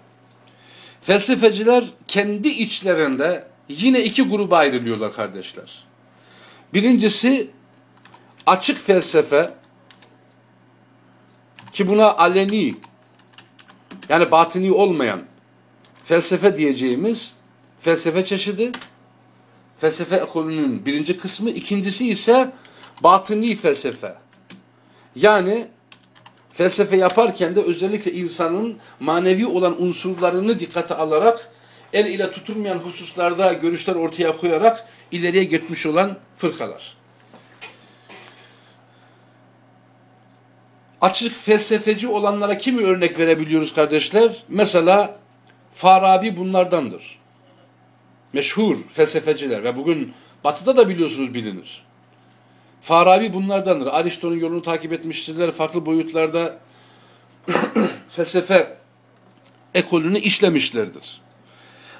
Felsefeciler kendi içlerinde yine iki gruba ayrılıyorlar kardeşler. Birincisi açık felsefe ki buna aleni yani batini olmayan felsefe diyeceğimiz felsefe çeşidi, felsefe ekolünün birinci kısmı, ikincisi ise batıni felsefe. Yani felsefe yaparken de özellikle insanın manevi olan unsurlarını dikkate alarak el ile tutulmayan hususlarda görüşler ortaya koyarak ileriye gitmiş olan fırkalar. Açık felsefeci olanlara kimi örnek verebiliyoruz kardeşler? Mesela Farabi bunlardandır. Meşhur felsefeciler ve bugün batıda da biliyorsunuz bilinir. Farabi bunlardandır. Aristo'nun yolunu takip etmiştirler. Farklı boyutlarda felsefe ekolünü işlemişlerdir.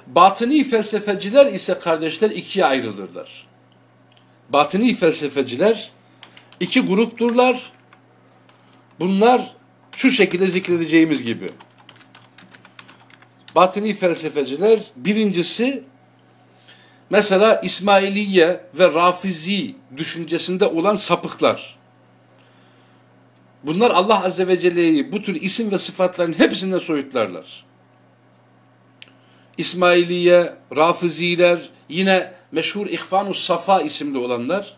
Batıni felsefeciler ise kardeşler ikiye ayrılırlar. Batıni felsefeciler iki grupturlar. Bunlar şu şekilde zikredeceğimiz gibi. Batini felsefeciler birincisi Mesela İsmailiye ve Rafizi düşüncesinde olan sapıklar. Bunlar Allah Azze ve Celle'yi bu tür isim ve sıfatların hepsinden soyutlarlar. İsmailiye, Rafiziler, yine meşhur İhvanus Safa isimli olanlar.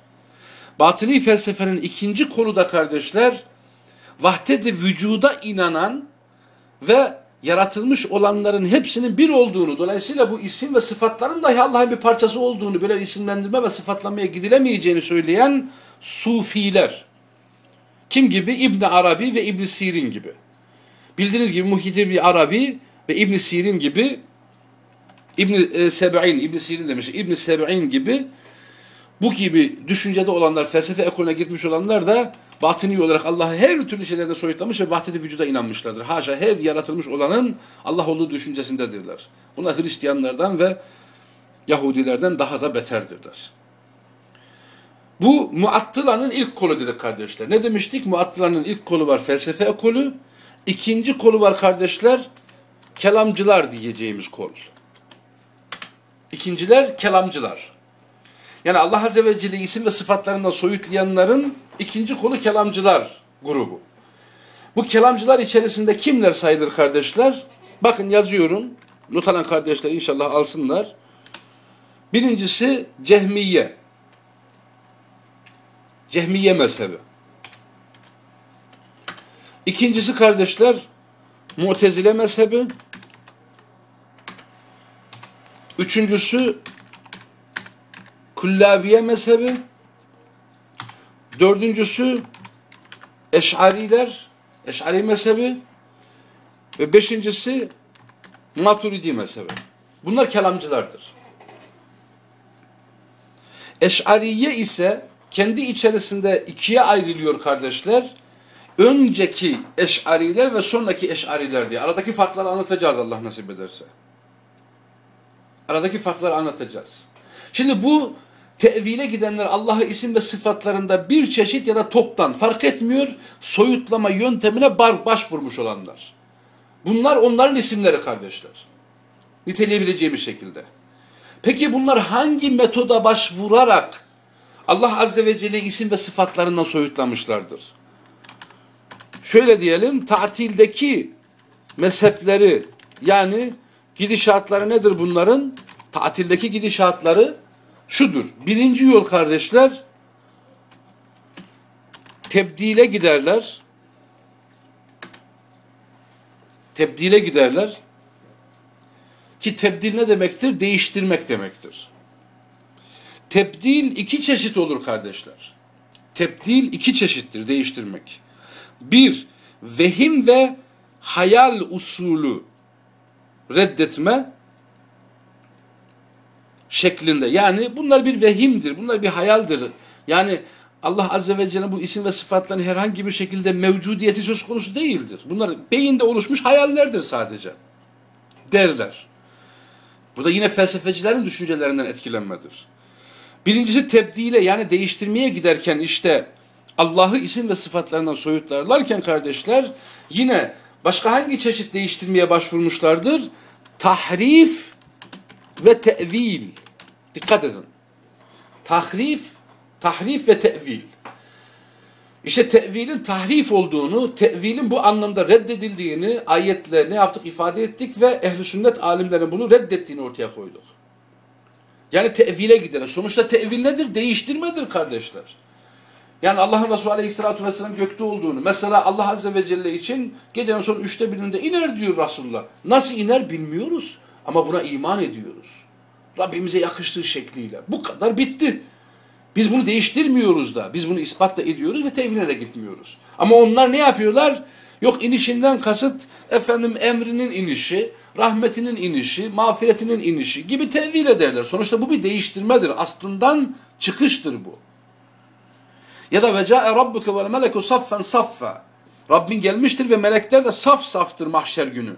Batıni felsefenin ikinci kolu da kardeşler, vahdedi vücuda inanan ve yaratılmış olanların hepsinin bir olduğunu, dolayısıyla bu isim ve sıfatların dahi Allah'ın bir parçası olduğunu, böyle isimlendirme ve sıfatlamaya gidilemeyeceğini söyleyen sufiler. Kim gibi? İbn Arabi ve İbn Sirin gibi. Bildiğiniz gibi Muhyiddin Arabi ve İbn Sirin gibi İbn e, Seb'in, İbn Sirin demiş. İbn Seb'in gibi bu gibi düşüncede olanlar, felsefe ekolüne gitmiş olanlar da batini olarak Allah'ı her türlü şeylerden soyutlamış ve vahdeti vücuda inanmışlardır. Haşa her yaratılmış olanın Allah olduğu düşüncesindedirler. Bunlar Hristiyanlardan ve Yahudilerden daha da beterdirler. Bu Muattılanın ilk kolu dedik kardeşler. Ne demiştik? Muattılanın ilk kolu var felsefe ekolü. İkinci kolu var kardeşler kelamcılar diyeceğimiz kol. İkinciler kelamcılar. Yani Allah Azze ve Celle isim ve sıfatlarından soyutlayanların ikinci konu kelamcılar grubu. Bu kelamcılar içerisinde kimler sayılır kardeşler? Bakın yazıyorum. Not alan kardeşler inşallah alsınlar. Birincisi Cehmiye. Cehmiye mezhebi. İkincisi kardeşler Mu'tezile mezhebi. Üçüncüsü Kullabiye mezhebi. Dördüncüsü Eş'ariler, Eş'ari mezhebi. Ve beşincisi Maturidi mezhebi. Bunlar kelamcılardır. Eş'ariye ise kendi içerisinde ikiye ayrılıyor kardeşler. Önceki eş'ariler ve sonraki eş'ariler diye. Aradaki farkları anlatacağız Allah nasip ederse. Aradaki farkları anlatacağız. Şimdi bu tevile gidenler Allah'ı isim ve sıfatlarında bir çeşit ya da toptan fark etmiyor soyutlama yöntemine başvurmuş olanlar. Bunlar onların isimleri kardeşler. Niteleyebileceğimiz şekilde. Peki bunlar hangi metoda başvurarak Allah Azze ve Celle isim ve sıfatlarından soyutlamışlardır? Şöyle diyelim, tatildeki mezhepleri yani gidişatları nedir bunların? Tatildeki gidişatları şudur. Birinci yol kardeşler tebdile giderler. Tebdile giderler. Ki tebdil ne demektir? Değiştirmek demektir. Tebdil iki çeşit olur kardeşler. Tebdil iki çeşittir değiştirmek. Bir, vehim ve hayal usulü reddetme şeklinde. Yani bunlar bir vehimdir, bunlar bir hayaldir. Yani Allah Azze ve Celle bu isim ve sıfatların herhangi bir şekilde mevcudiyeti söz konusu değildir. Bunlar beyinde oluşmuş hayallerdir sadece. Derler. Bu da yine felsefecilerin düşüncelerinden etkilenmedir. Birincisi tebdile yani değiştirmeye giderken işte Allah'ı isim ve sıfatlarından soyutlarlarken kardeşler yine başka hangi çeşit değiştirmeye başvurmuşlardır? Tahrif ve tevil. Dikkat edin. Tahrif, tahrif ve tevil. İşte tevilin tahrif olduğunu, tevilin bu anlamda reddedildiğini ayetle ne yaptık ifade ettik ve ehli sünnet alimlerin bunu reddettiğini ortaya koyduk. Yani tevile gidelim. Sonuçta tevil nedir? Değiştirmedir kardeşler. Yani Allah'ın Resulü Aleyhisselatü Vesselam gökte olduğunu, mesela Allah Azze ve Celle için gecenin son üçte birinde iner diyor Resulullah. Nasıl iner bilmiyoruz ama buna iman ediyoruz. Rabbimize yakıştığı şekliyle. Bu kadar bitti. Biz bunu değiştirmiyoruz da. Biz bunu ispat da ediyoruz ve tevhine gitmiyoruz. Ama onlar ne yapıyorlar? Yok inişinden kasıt efendim emrinin inişi, rahmetinin inişi, mağfiretinin inişi gibi tevil ederler. Sonuçta bu bir değiştirmedir. Aslından çıkıştır bu. Ya da vecae rabbuke vel meleku saffen saffa. Rabbin gelmiştir ve melekler de saf saftır mahşer günü.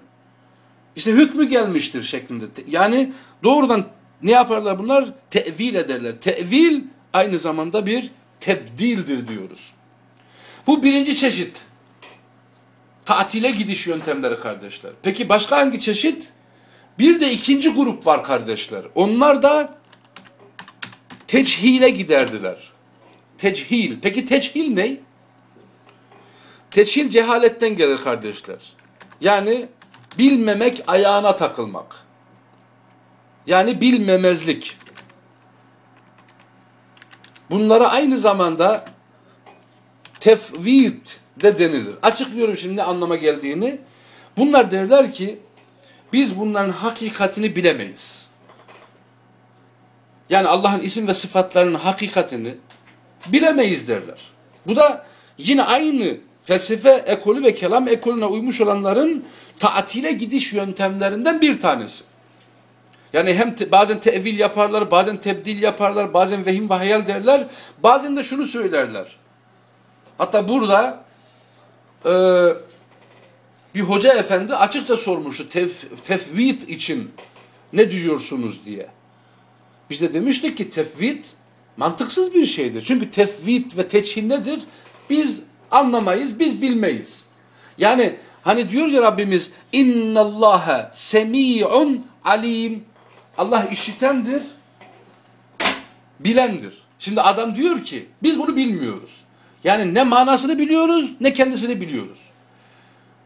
İşte hükmü gelmiştir şeklinde. Yani doğrudan ne yaparlar bunlar? Tevil ederler. Tevil aynı zamanda bir tebdildir diyoruz. Bu birinci çeşit. Tatile gidiş yöntemleri kardeşler. Peki başka hangi çeşit? Bir de ikinci grup var kardeşler. Onlar da Techile giderdiler. Techil. Peki techil ne? Teçhil cehaletten gelir kardeşler. Yani bilmemek ayağına takılmak. Yani bilmemezlik. Bunlara aynı zamanda tefvid de denilir. Açıklıyorum şimdi anlama geldiğini. Bunlar derler ki biz bunların hakikatini bilemeyiz. Yani Allah'ın isim ve sıfatlarının hakikatini bilemeyiz derler. Bu da yine aynı felsefe ekolü ve kelam ekolüne uymuş olanların tatile gidiş yöntemlerinden bir tanesi. Yani hem te, bazen tevil yaparlar, bazen tebdil yaparlar, bazen vehim ve hayal derler, bazen de şunu söylerler. Hatta burada e, bir hoca efendi açıkça sormuştu tef, tefvid için ne diyorsunuz diye. Biz de demiştik ki tefvid mantıksız bir şeydir. Çünkü tefvid ve teçhin nedir? Biz anlamayız, biz bilmeyiz. Yani hani diyor ya Rabbimiz innallâhe semi'un alim. Allah işitendir, bilendir. Şimdi adam diyor ki biz bunu bilmiyoruz. Yani ne manasını biliyoruz ne kendisini biliyoruz.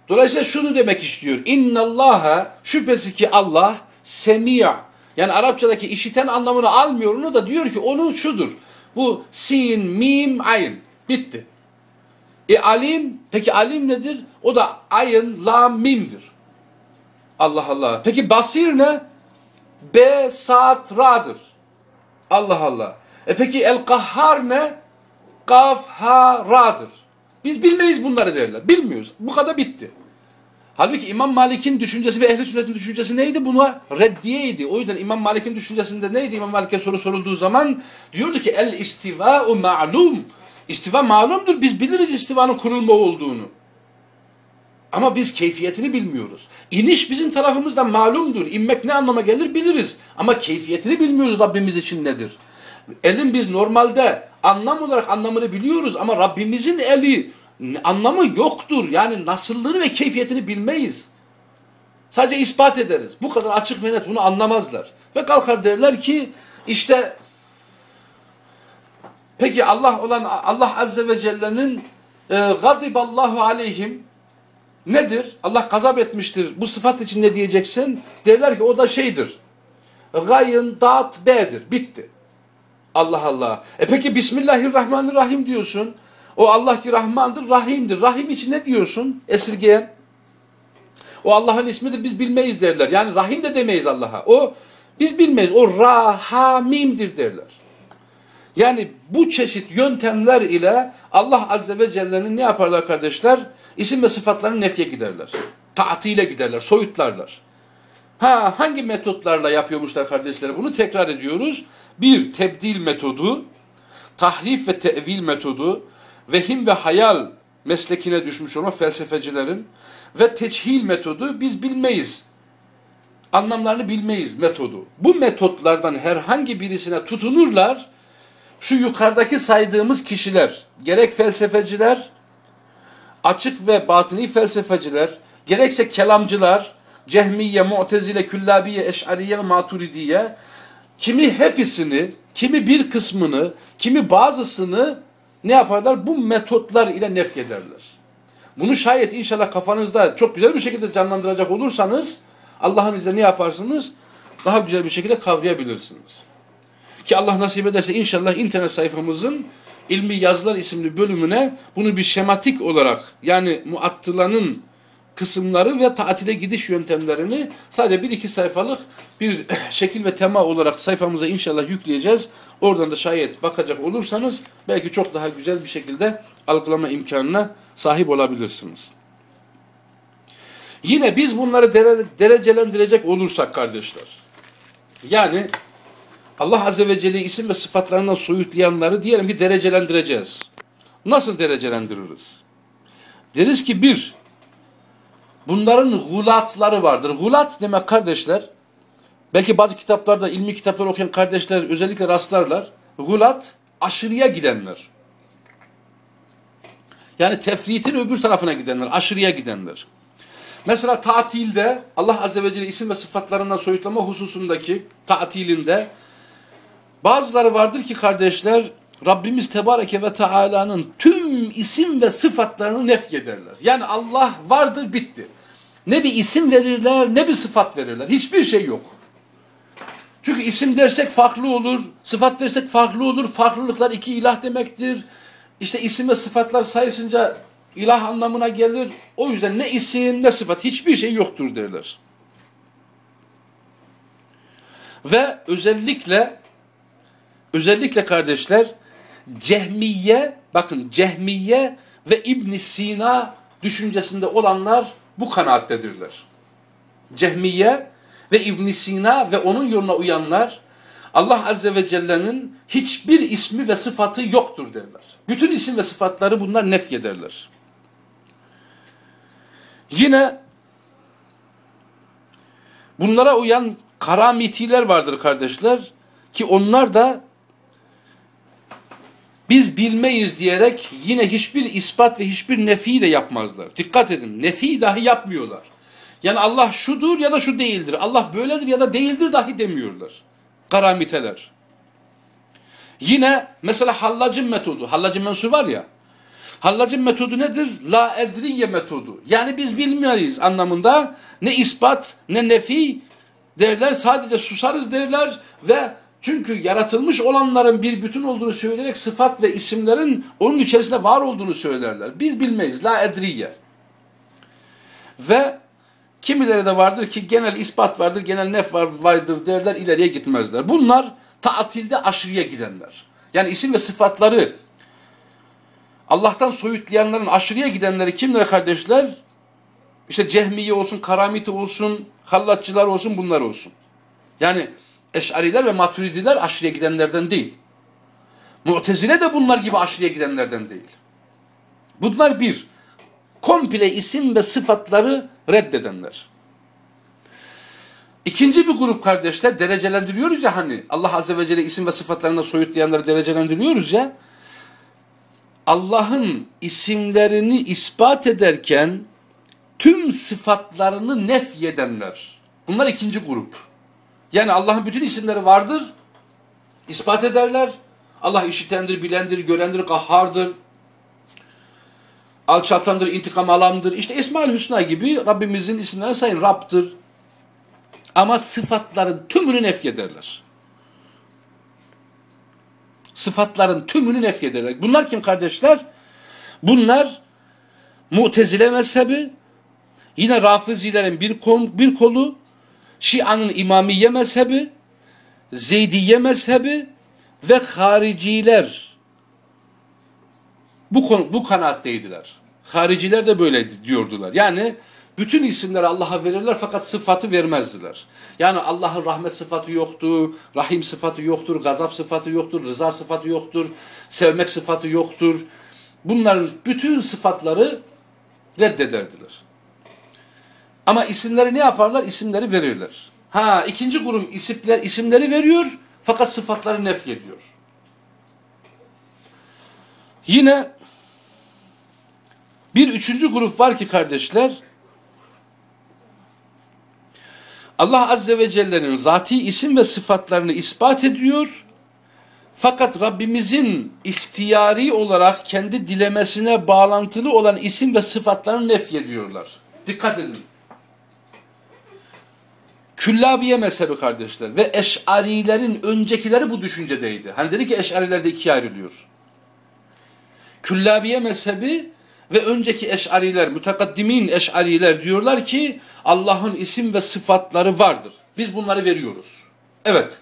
Dolayısıyla şunu demek istiyor. İnnallâhe şüphesiz ki Allah semi'a. Yani Arapçadaki işiten anlamını almıyor onu da diyor ki onu şudur. Bu sin, mim, ayn. Bitti. E alim, peki alim nedir? O da ayın, lam, mimdir. Allah Allah. Peki basir ne? B, saat, ra'dır. Allah Allah. E peki el kahhar ne? Kaf, ha, ra'dır. Biz bilmeyiz bunları derler. Bilmiyoruz. Bu kadar bitti. Halbuki İmam Malik'in düşüncesi ve ehli sünnetin düşüncesi neydi? Buna reddiyeydi. O yüzden İmam Malik'in düşüncesinde neydi? İmam Malik'e soru sorulduğu zaman diyordu ki el istiva'u ma'lum. İstiva malumdur. Biz biliriz istivanın kurulma olduğunu. Ama biz keyfiyetini bilmiyoruz. İniş bizim tarafımızdan malumdur. İnmek ne anlama gelir biliriz. Ama keyfiyetini bilmiyoruz Rabbimiz için nedir. Elin biz normalde anlam olarak anlamını biliyoruz ama Rabbimizin eli anlamı yoktur. Yani nasıllığını ve keyfiyetini bilmeyiz. Sadece ispat ederiz. Bu kadar açık ve net bunu anlamazlar. Ve kalkar derler ki işte peki Allah olan Allah Azze ve Celle'nin e, gadiballahu aleyhim nedir? Allah gazap etmiştir. Bu sıfat için ne diyeceksin? Derler ki o da şeydir. Gayın dat B'dir. Bitti. Allah Allah. E peki Bismillahirrahmanirrahim diyorsun. O Allah ki Rahmandır, Rahim'dir. Rahim için ne diyorsun? Esirgeyen. O Allah'ın ismidir biz bilmeyiz derler. Yani Rahim de demeyiz Allah'a. O biz bilmeyiz. O Rahamim'dir derler. Yani bu çeşit yöntemler ile Allah Azze ve Celle'nin ne yaparlar kardeşler? İsim ve sıfatlarını nefye giderler. Taatile giderler, soyutlarlar. Ha hangi metotlarla yapıyormuşlar kardeşler bunu tekrar ediyoruz. Bir tebdil metodu, tahrif ve tevil metodu, vehim ve hayal meslekine düşmüş olan felsefecilerin ve teçhil metodu biz bilmeyiz. Anlamlarını bilmeyiz metodu. Bu metotlardan herhangi birisine tutunurlar. Şu yukarıdaki saydığımız kişiler, gerek felsefeciler, açık ve batini felsefeciler, gerekse kelamcılar, Cehmiye, Mu'tezile, Küllabiye, Eş'ariye ve Maturidiye, kimi hepsini, kimi bir kısmını, kimi bazısını ne yaparlar? Bu metotlar ile nefyederler. Bunu şayet inşallah kafanızda çok güzel bir şekilde canlandıracak olursanız Allah'ın izniyle ne yaparsınız? Daha güzel bir şekilde kavrayabilirsiniz. Ki Allah nasip ederse inşallah internet sayfamızın ilmi yazılar isimli bölümüne bunu bir şematik olarak yani muattılanın kısımları ve tatile gidiş yöntemlerini sadece bir iki sayfalık bir şekil ve tema olarak sayfamıza inşallah yükleyeceğiz. Oradan da şayet bakacak olursanız belki çok daha güzel bir şekilde algılama imkanına sahip olabilirsiniz. Yine biz bunları derecelendirecek olursak kardeşler, yani Allah Azze ve Celle isim ve sıfatlarından soyutlayanları diyelim ki derecelendireceğiz. Nasıl derecelendiririz? Deriz ki bir, bunların gulatları vardır. Gulat demek kardeşler, belki bazı kitaplarda, ilmi kitaplar okuyan kardeşler özellikle rastlarlar. Gulat, aşırıya gidenler. Yani tefritin öbür tarafına gidenler, aşırıya gidenler. Mesela tatilde Allah Azze ve Celle isim ve sıfatlarından soyutlama hususundaki tatilinde Bazıları vardır ki kardeşler Rabbimiz Tebareke ve Teala'nın tüm isim ve sıfatlarını nef ederler. Yani Allah vardır bitti. Ne bir isim verirler ne bir sıfat verirler. Hiçbir şey yok. Çünkü isim dersek farklı olur, sıfat dersek farklı olur. Farklılıklar iki ilah demektir. İşte isim ve sıfatlar sayısınca ilah anlamına gelir. O yüzden ne isim ne sıfat hiçbir şey yoktur derler. Ve özellikle özellikle kardeşler Cehmiye bakın Cehmiye ve İbn Sina düşüncesinde olanlar bu kanaattedirler. Cehmiye ve İbn Sina ve onun yoluna uyanlar Allah Azze ve Celle'nin hiçbir ismi ve sıfatı yoktur derler. Bütün isim ve sıfatları bunlar nefk ederler. Yine bunlara uyan karamitiler vardır kardeşler ki onlar da biz bilmeyiz diyerek yine hiçbir ispat ve hiçbir nefi de yapmazlar. Dikkat edin nefi dahi yapmıyorlar. Yani Allah şudur ya da şu değildir. Allah böyledir ya da değildir dahi demiyorlar. Karamiteler. Yine mesela hallacın metodu. Hallacın mensu var ya. Hallacın metodu nedir? La edriye metodu. Yani biz bilmeyiz anlamında ne ispat ne nefi derler. Sadece susarız derler ve çünkü yaratılmış olanların bir bütün olduğunu söyleyerek sıfat ve isimlerin onun içerisinde var olduğunu söylerler. Biz bilmeyiz. La edriye. Ve kimileri de vardır ki genel ispat vardır, genel nef var, vardır derler, ileriye gitmezler. Bunlar taatilde aşırıya gidenler. Yani isim ve sıfatları Allah'tan soyutlayanların aşırıya gidenleri kimler kardeşler? İşte cehmiye olsun, karamiti olsun, hallatçılar olsun, bunlar olsun. Yani Eş'ariler ve maturidiler aşırıya gidenlerden değil. Mu'tezile de bunlar gibi aşırıya gidenlerden değil. Bunlar bir, komple isim ve sıfatları reddedenler. İkinci bir grup kardeşler derecelendiriyoruz ya hani Allah Azze ve Celle isim ve sıfatlarına soyutlayanları derecelendiriyoruz ya. Allah'ın isimlerini ispat ederken tüm sıfatlarını nefyedenler. Bunlar ikinci grup. Yani Allah'ın bütün isimleri vardır. ispat ederler. Allah işitendir, bilendir, görendir, kahhardır. Alçaltandır, intikam alamdır. İşte Esma-ül Hüsna gibi Rabbimizin isimlerini sayın. Rab'dır. Ama sıfatların tümünü nefyederler. Sıfatların tümünü nefyederler. Bunlar kim kardeşler? Bunlar Mu'tezile mezhebi, yine Rafizilerin bir, kol, bir kolu, Şia'nın İmamiye mezhebi, Zeydiye mezhebi ve hariciler bu, bu kanaatteydiler. Hariciler de böyle diyordular. Yani bütün isimleri Allah'a verirler fakat sıfatı vermezdiler. Yani Allah'ın rahmet sıfatı yoktur, rahim sıfatı yoktur, gazap sıfatı yoktur, rıza sıfatı yoktur, sevmek sıfatı yoktur. Bunların bütün sıfatları reddederdiler. Ama isimleri ne yaparlar? İsimleri verirler. Ha ikinci grup isimler, isimleri veriyor fakat sıfatları nef ediyor. Yine bir üçüncü grup var ki kardeşler Allah Azze ve Celle'nin zati isim ve sıfatlarını ispat ediyor. Fakat Rabbimizin ihtiyari olarak kendi dilemesine bağlantılı olan isim ve sıfatlarını nefyediyorlar. Dikkat edin. Küllabiye mezhebi kardeşler ve eşarilerin öncekileri bu düşüncedeydi. Hani dedi ki eşariler de ikiye ayrılıyor. Küllabiye mezhebi ve önceki eşariler, mütekaddimin eşariler diyorlar ki Allah'ın isim ve sıfatları vardır. Biz bunları veriyoruz. Evet.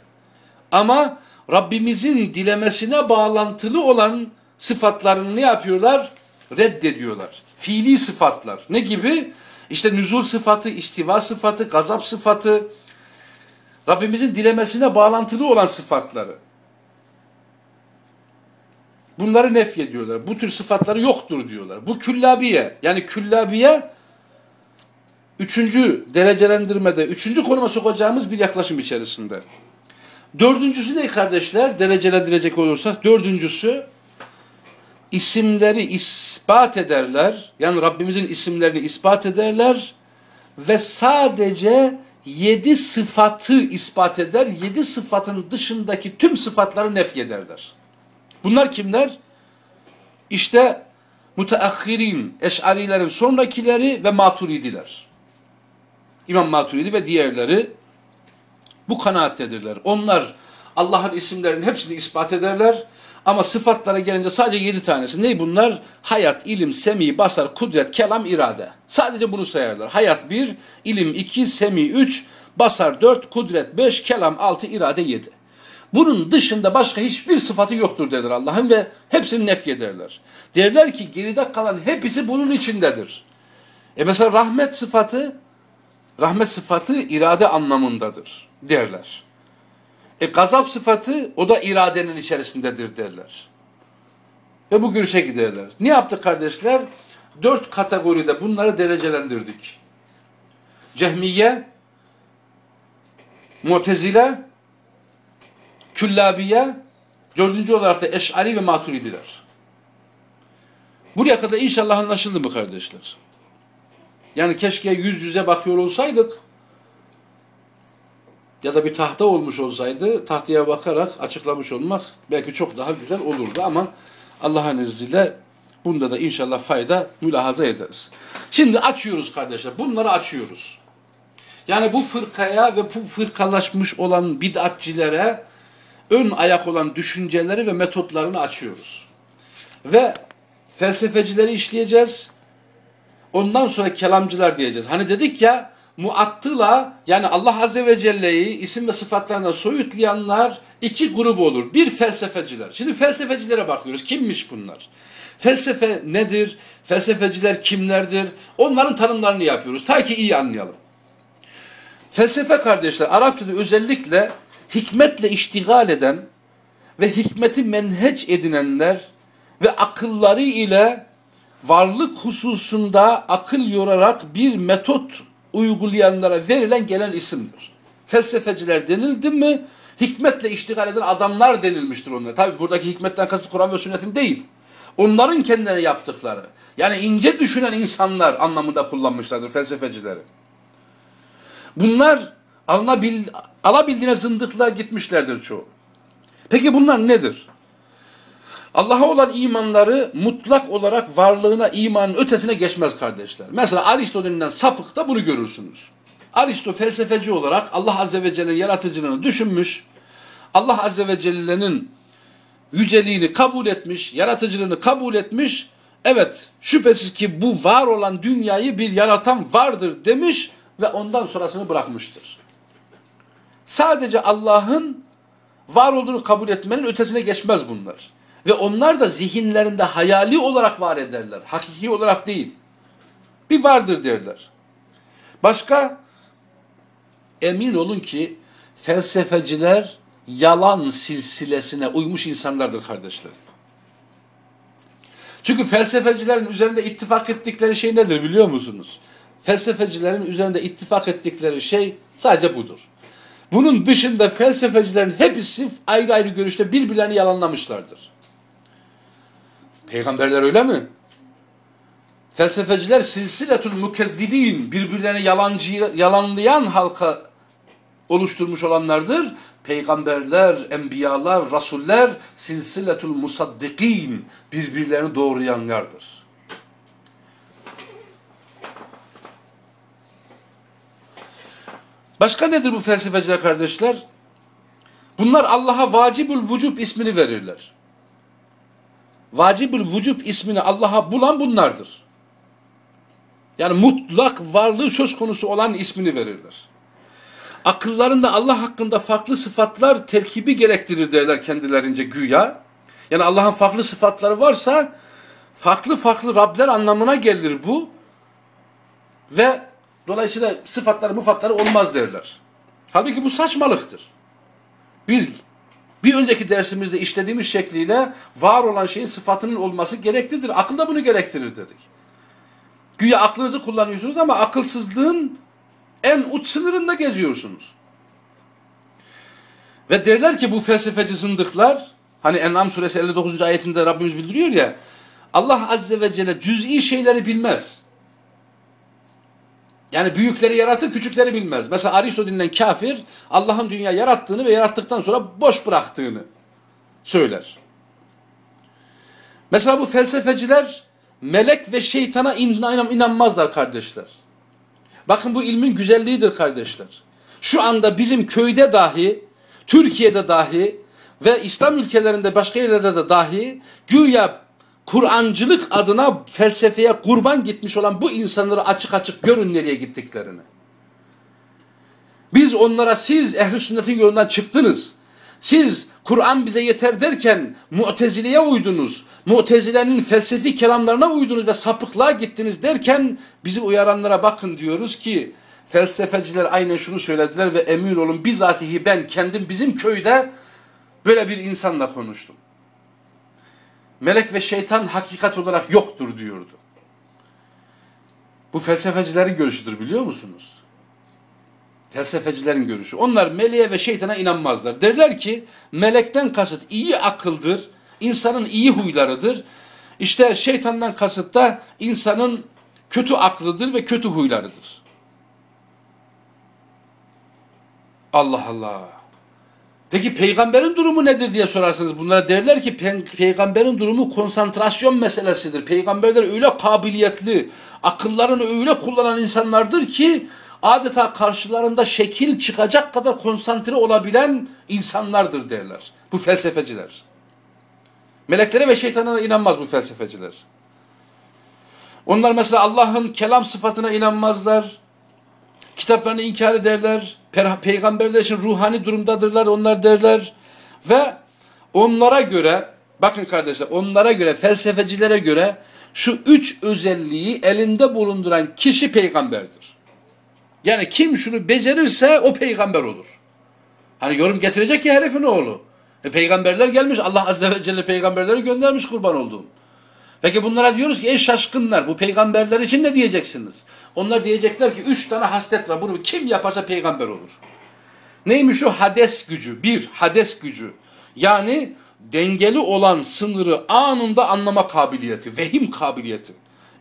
Ama Rabbimizin dilemesine bağlantılı olan sıfatlarını ne yapıyorlar? Reddediyorlar. Fiili sıfatlar. Ne gibi? İşte nüzul sıfatı, istiva sıfatı, gazap sıfatı, Rabbimizin dilemesine bağlantılı olan sıfatları. Bunları nef ediyorlar. Bu tür sıfatları yoktur diyorlar. Bu küllabiye. Yani küllabiye üçüncü derecelendirmede, üçüncü konuma sokacağımız bir yaklaşım içerisinde. Dördüncüsü ne kardeşler? Derecelendirecek olursak dördüncüsü isimleri ispat ederler. Yani Rabbimizin isimlerini ispat ederler ve sadece yedi sıfatı ispat eder, yedi sıfatın dışındaki tüm sıfatları nefyederler. Bunlar kimler? İşte müteahhirin, eşarilerin sonrakileri ve maturidiler. İmam Maturidi ve diğerleri bu kanaattedirler. Onlar Allah'ın isimlerinin hepsini ispat ederler. Ama sıfatlara gelince sadece yedi tanesi. Ne bunlar? Hayat, ilim, semi, basar, kudret, kelam, irade. Sadece bunu sayarlar. Hayat bir, ilim iki, semi üç, basar dört, kudret beş, kelam altı, irade yedi. Bunun dışında başka hiçbir sıfatı yoktur derler Allah'ın ve hepsini nefyederler. Derler ki geride kalan hepsi bunun içindedir. E mesela rahmet sıfatı, rahmet sıfatı irade anlamındadır derler. E gazap sıfatı o da iradenin içerisindedir derler. Ve bu görüşe giderler. Ne yaptı kardeşler? Dört kategoride bunları derecelendirdik. Cehmiye, Mu'tezile, Küllabiye, dördüncü olarak da Eş'ari ve Maturidiler. Buraya kadar inşallah anlaşıldı mı kardeşler? Yani keşke yüz yüze bakıyor olsaydık ya da bir tahta olmuş olsaydı tahtaya bakarak açıklamış olmak belki çok daha güzel olurdu ama Allah'ın izniyle bunda da inşallah fayda mülahaza ederiz. Şimdi açıyoruz kardeşler. Bunları açıyoruz. Yani bu fırkaya ve bu fırkalaşmış olan bid'atçilere ön ayak olan düşünceleri ve metotlarını açıyoruz. Ve felsefecileri işleyeceğiz. Ondan sonra kelamcılar diyeceğiz. Hani dedik ya muattıla yani Allah Azze ve Celle'yi isim ve sıfatlarından soyutlayanlar iki grup olur. Bir felsefeciler. Şimdi felsefecilere bakıyoruz. Kimmiş bunlar? Felsefe nedir? Felsefeciler kimlerdir? Onların tanımlarını yapıyoruz. Ta ki iyi anlayalım. Felsefe kardeşler Arapçada özellikle hikmetle iştigal eden ve hikmeti menheç edinenler ve akılları ile varlık hususunda akıl yorarak bir metot uygulayanlara verilen gelen isimdir. Felsefeciler denildi mi hikmetle iştigal eden adamlar denilmiştir onlara. Tabi buradaki hikmetten kasıt Kur'an ve sünnetin değil. Onların kendilerine yaptıkları. Yani ince düşünen insanlar anlamında kullanmışlardır felsefecileri. Bunlar alınabil, alabildiğine zındıklığa gitmişlerdir çoğu. Peki bunlar nedir? Allah'a olan imanları mutlak olarak varlığına, imanın ötesine geçmez kardeşler. Mesela Aristo denilen sapıkta bunu görürsünüz. Aristo felsefeci olarak Allah Azze ve Celle'nin yaratıcılığını düşünmüş. Allah Azze ve Celle'nin yüceliğini kabul etmiş, yaratıcılığını kabul etmiş. Evet şüphesiz ki bu var olan dünyayı bir yaratan vardır demiş ve ondan sonrasını bırakmıştır. Sadece Allah'ın var olduğunu kabul etmenin ötesine geçmez bunlar. Ve onlar da zihinlerinde hayali olarak var ederler. Hakiki olarak değil. Bir vardır derler. Başka emin olun ki felsefeciler yalan silsilesine uymuş insanlardır kardeşler. Çünkü felsefecilerin üzerinde ittifak ettikleri şey nedir biliyor musunuz? Felsefecilerin üzerinde ittifak ettikleri şey sadece budur. Bunun dışında felsefecilerin hepsi ayrı ayrı görüşte birbirlerini yalanlamışlardır. Peygamberler öyle mi? Felsefeciler silsiletul mukezzibin birbirlerine yalancı, yalanlayan halka oluşturmuş olanlardır. Peygamberler, enbiyalar, rasuller silsiletul musaddikin birbirlerini doğrayanlardır. Başka nedir bu felsefeciler kardeşler? Bunlar Allah'a vacibül vücub ismini verirler vacibül vücub ismini Allah'a bulan bunlardır. Yani mutlak varlığı söz konusu olan ismini verirler. Akıllarında Allah hakkında farklı sıfatlar terkibi gerektirir derler kendilerince güya. Yani Allah'ın farklı sıfatları varsa farklı farklı Rabler anlamına gelir bu. Ve dolayısıyla sıfatları mufatları olmaz derler. Halbuki bu saçmalıktır. Biz bir önceki dersimizde işlediğimiz şekliyle var olan şeyin sıfatının olması gereklidir. Akıl da bunu gerektirir dedik. Güya aklınızı kullanıyorsunuz ama akılsızlığın en uç sınırında geziyorsunuz. Ve derler ki bu felsefeci zındıklar, hani En'am suresi 59. ayetinde Rabbimiz bildiriyor ya, Allah azze ve celle cüz'i şeyleri bilmez. Yani büyükleri yaratır, küçükleri bilmez. Mesela Aristo denilen kafir Allah'ın dünya yarattığını ve yarattıktan sonra boş bıraktığını söyler. Mesela bu felsefeciler melek ve şeytana inan inanmazlar kardeşler. Bakın bu ilmin güzelliğidir kardeşler. Şu anda bizim köyde dahi, Türkiye'de dahi ve İslam ülkelerinde başka yerlerde de dahi güya Kur'ancılık adına felsefeye kurban gitmiş olan bu insanları açık açık görün nereye gittiklerini. Biz onlara siz ehli sünnetin yolundan çıktınız. Siz Kur'an bize yeter derken Mu'tezile'ye uydunuz. Mu'tezile'nin felsefi kelamlarına uydunuz ve sapıklığa gittiniz derken bizi uyaranlara bakın diyoruz ki felsefeciler aynen şunu söylediler ve emin olun bizatihi ben kendim bizim köyde böyle bir insanla konuştum. Melek ve şeytan hakikat olarak yoktur diyordu. Bu felsefecilerin görüşüdür biliyor musunuz? Felsefecilerin görüşü. Onlar meleğe ve şeytana inanmazlar. Derler ki melekten kasıt iyi akıldır, insanın iyi huylarıdır. İşte şeytandan kasıt da insanın kötü aklıdır ve kötü huylarıdır. Allah Allah. Peki peygamberin durumu nedir diye sorarsınız. Bunlara derler ki pe peygamberin durumu konsantrasyon meselesidir. Peygamberler öyle kabiliyetli, akıllarını öyle kullanan insanlardır ki adeta karşılarında şekil çıkacak kadar konsantre olabilen insanlardır derler. Bu felsefeciler. Meleklere ve şeytana inanmaz bu felsefeciler. Onlar mesela Allah'ın kelam sıfatına inanmazlar. Kitaplarını inkar ederler. Peygamberler için ruhani durumdadırlar onlar derler. Ve onlara göre bakın kardeşler onlara göre felsefecilere göre şu üç özelliği elinde bulunduran kişi peygamberdir. Yani kim şunu becerirse o peygamber olur. Hani yorum getirecek ki herifin oğlu. E, peygamberler gelmiş Allah azze ve celle peygamberleri göndermiş kurban olduğum. Peki bunlara diyoruz ki ey şaşkınlar bu peygamberler için ne diyeceksiniz? Onlar diyecekler ki üç tane haslet var bunu kim yaparsa peygamber olur. Neymiş o hades gücü? Bir, hades gücü. Yani dengeli olan sınırı anında anlama kabiliyeti, vehim kabiliyeti.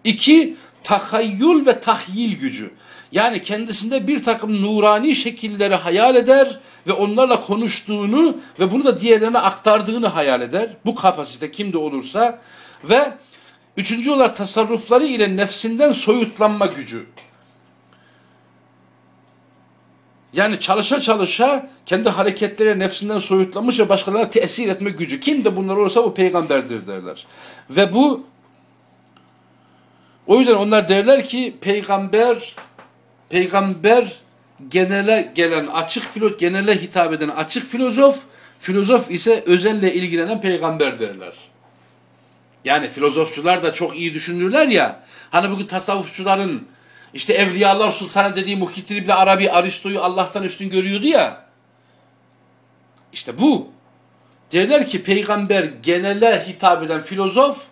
İki, tahayyül ve tahyil gücü. Yani kendisinde bir takım nurani şekilleri hayal eder ve onlarla konuştuğunu ve bunu da diğerlerine aktardığını hayal eder. Bu kapasite kimde olursa ve üçüncü olarak tasarrufları ile nefsinden soyutlanma gücü. Yani çalışa çalışa kendi hareketleri nefsinden soyutlamış ve başkalarına tesir etme gücü. Kim de bunlar olursa bu peygamberdir derler. Ve bu o yüzden onlar derler ki peygamber peygamber genele gelen açık filozof, genele hitap eden açık filozof, filozof ise özelle ilgilenen peygamber derler. Yani filozofçular da çok iyi düşünürler ya. Hani bugün tasavvufçuların işte Evliyalar Sultanı dediği Muhittin İbni Arabi Aristo'yu Allah'tan üstün görüyordu ya. İşte bu. Derler ki peygamber genele hitap eden filozof,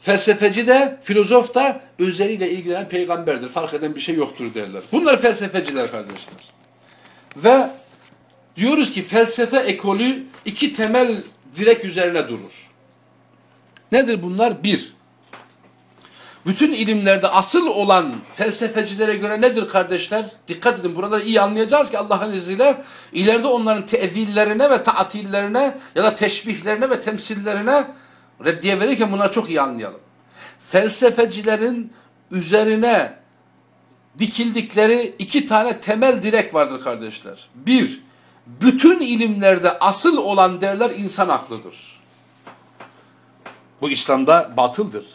felsefeci de, filozof da özeliyle ilgilenen peygamberdir. Fark eden bir şey yoktur derler. Bunlar felsefeciler kardeşler. Ve diyoruz ki felsefe ekolü iki temel direk üzerine durur. Nedir bunlar? Bir, bütün ilimlerde asıl olan felsefecilere göre nedir kardeşler? Dikkat edin buraları iyi anlayacağız ki Allah'ın izniyle ileride onların tevillerine ve taatillerine ya da teşbihlerine ve temsillerine reddiye verirken bunları çok iyi anlayalım. Felsefecilerin üzerine dikildikleri iki tane temel direk vardır kardeşler. Bir, bütün ilimlerde asıl olan derler insan aklıdır. Bu İslam'da batıldır.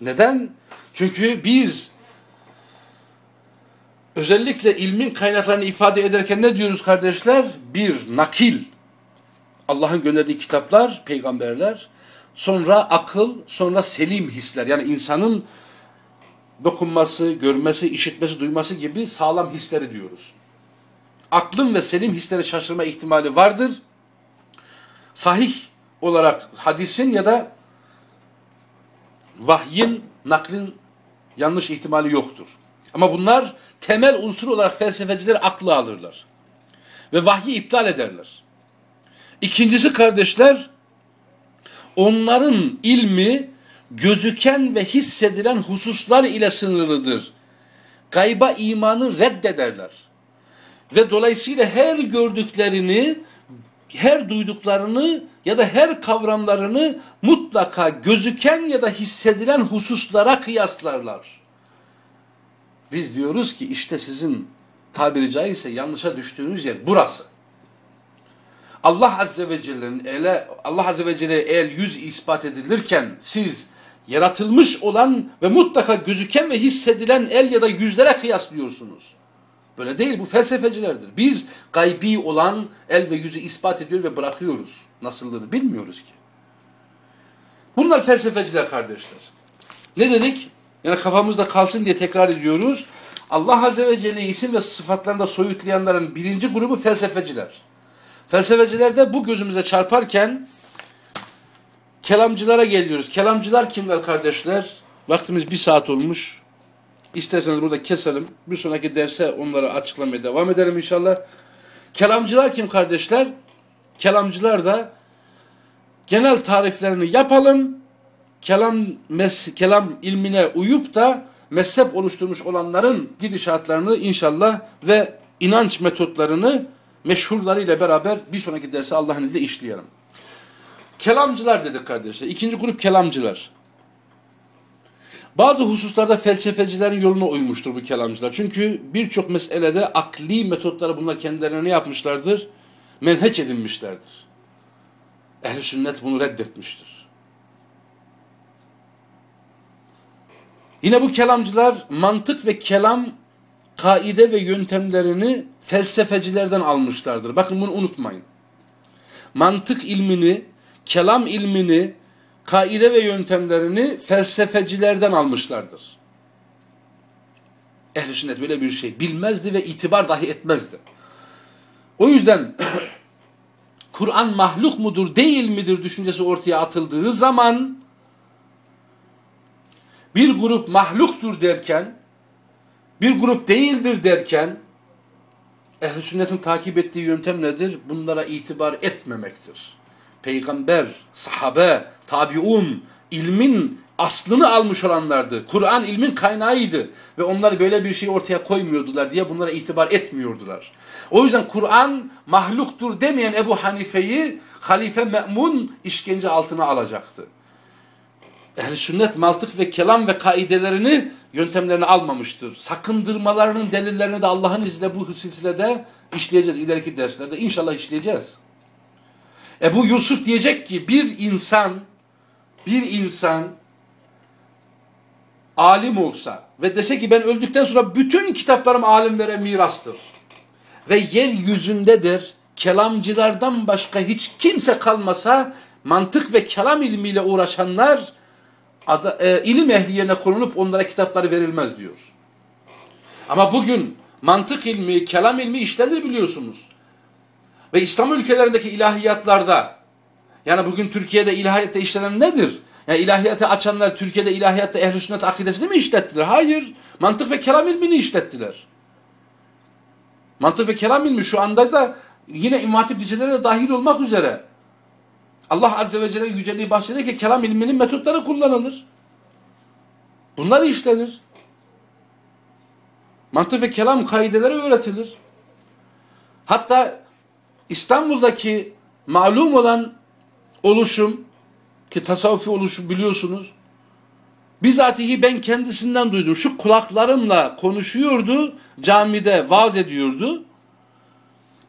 Neden? Çünkü biz özellikle ilmin kaynaklarını ifade ederken ne diyoruz kardeşler? Bir, nakil. Allah'ın gönderdiği kitaplar, peygamberler. Sonra akıl, sonra selim hisler. Yani insanın dokunması, görmesi, işitmesi, duyması gibi sağlam hisleri diyoruz. Aklın ve selim hisleri şaşırma ihtimali vardır. Sahih olarak hadisin ya da vahyin, naklin yanlış ihtimali yoktur. Ama bunlar temel unsur olarak felsefeciler aklı alırlar. Ve vahyi iptal ederler. İkincisi kardeşler, onların ilmi gözüken ve hissedilen hususlar ile sınırlıdır. gayba imanı reddederler. Ve dolayısıyla her gördüklerini, her duyduklarını ya da her kavramlarını mutlaka gözüken ya da hissedilen hususlara kıyaslarlar. Biz diyoruz ki işte sizin tabiri caizse yanlışa düştüğünüz yer burası. Allah Azze ve Celle'nin ele Allah Azze ve Celle el yüz ispat edilirken siz yaratılmış olan ve mutlaka gözüken ve hissedilen el ya da yüzlere kıyaslıyorsunuz. Böyle değil bu felsefecilerdir. Biz gaybi olan el ve yüzü ispat ediyor ve bırakıyoruz. Nasıllığını bilmiyoruz ki. Bunlar felsefeciler kardeşler. Ne dedik? Yani kafamızda kalsın diye tekrar ediyoruz. Allah Azze ve Celle isim ve sıfatlarında soyutlayanların birinci grubu felsefeciler. Felsefeciler de bu gözümüze çarparken kelamcılara geliyoruz. Kelamcılar kimler kardeşler? Vaktimiz bir saat olmuş. İsterseniz burada keselim. Bir sonraki derse onları açıklamaya devam edelim inşallah. Kelamcılar kim kardeşler? Kelamcılar da genel tariflerini yapalım. Kelam, mes, kelam ilmine uyup da mezhep oluşturmuş olanların gidişatlarını inşallah ve inanç metotlarını meşhurlarıyla beraber bir sonraki derse Allah'ın izniyle işleyelim. Kelamcılar dedik kardeşler. İkinci grup kelamcılar. Bazı hususlarda felsefecilerin yoluna uymuştur bu kelamcılar. Çünkü birçok meselede akli metotları bunlar kendilerine ne yapmışlardır? Menheç edinmişlerdir. Ehl-i sünnet bunu reddetmiştir. Yine bu kelamcılar mantık ve kelam kaide ve yöntemlerini felsefecilerden almışlardır. Bakın bunu unutmayın. Mantık ilmini, kelam ilmini, kaide ve yöntemlerini felsefecilerden almışlardır. Ehl-i sünnet böyle bir şey bilmezdi ve itibar dahi etmezdi. O yüzden Kur'an mahluk mudur değil midir düşüncesi ortaya atıldığı zaman bir grup mahluktur derken bir grup değildir derken ehl sünnetin takip ettiği yöntem nedir? Bunlara itibar etmemektir. Peygamber, sahabe, tabiun, ilmin aslını almış olanlardı. Kur'an ilmin kaynağıydı ve onlar böyle bir şey ortaya koymuyordular diye bunlara itibar etmiyordular. O yüzden Kur'an mahluktur demeyen Ebu Hanife'yi Halife Me'mun işkence altına alacaktı. Ehl-i sünnet mantık ve kelam ve kaidelerini yöntemlerini almamıştır. Sakındırmalarının delillerini de Allah'ın izniyle bu silsilede işleyeceğiz ileriki derslerde. İnşallah işleyeceğiz. Ebu Yusuf diyecek ki bir insan bir insan alim olsa ve dese ki ben öldükten sonra bütün kitaplarım alimlere mirastır. Ve yeryüzündedir kelamcılardan başka hiç kimse kalmasa mantık ve kelam ilmiyle uğraşanlar ada, e, ilim ehli yerine konulup onlara kitapları verilmez diyor. Ama bugün mantık ilmi, kelam ilmi işlenir biliyorsunuz. Ve İslam ülkelerindeki ilahiyatlarda yani bugün Türkiye'de ilahiyatta işlenen nedir? Yani ilahiyatı açanlar Türkiye'de ilahiyatta ehl-i sünnet akidesini mi işlettiler? Hayır. Mantık ve kelam ilmini işlettiler. Mantık ve kelam ilmi şu anda da yine İmam Hatip liselerine dahil olmak üzere Allah Azze ve Celle yüceliği bahsediyor ki kelam ilminin metotları kullanılır. Bunlar işlenir. Mantık ve kelam kaideleri öğretilir. Hatta İstanbul'daki malum olan oluşum ki tasavvufi oluşum biliyorsunuz. Bizatihi ben kendisinden duydum. Şu kulaklarımla konuşuyordu, camide vaaz ediyordu.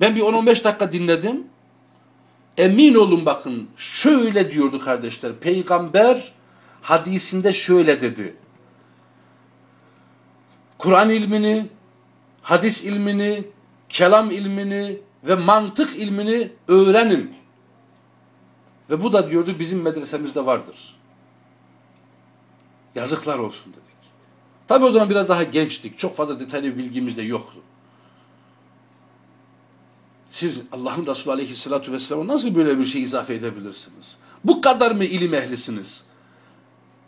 Ben bir 10-15 dakika dinledim. Emin olun bakın şöyle diyordu kardeşler. Peygamber hadisinde şöyle dedi. Kur'an ilmini, hadis ilmini, kelam ilmini ve mantık ilmini öğrenin. Ve bu da diyordu bizim medresemizde vardır. Yazıklar olsun dedik. Tabi o zaman biraz daha gençtik. Çok fazla detaylı bilgimiz de yoktu. Siz Allah'ın Resulü Aleyhisselatü Vesselam'a nasıl böyle bir şey izafe edebilirsiniz? Bu kadar mı ilim ehlisiniz?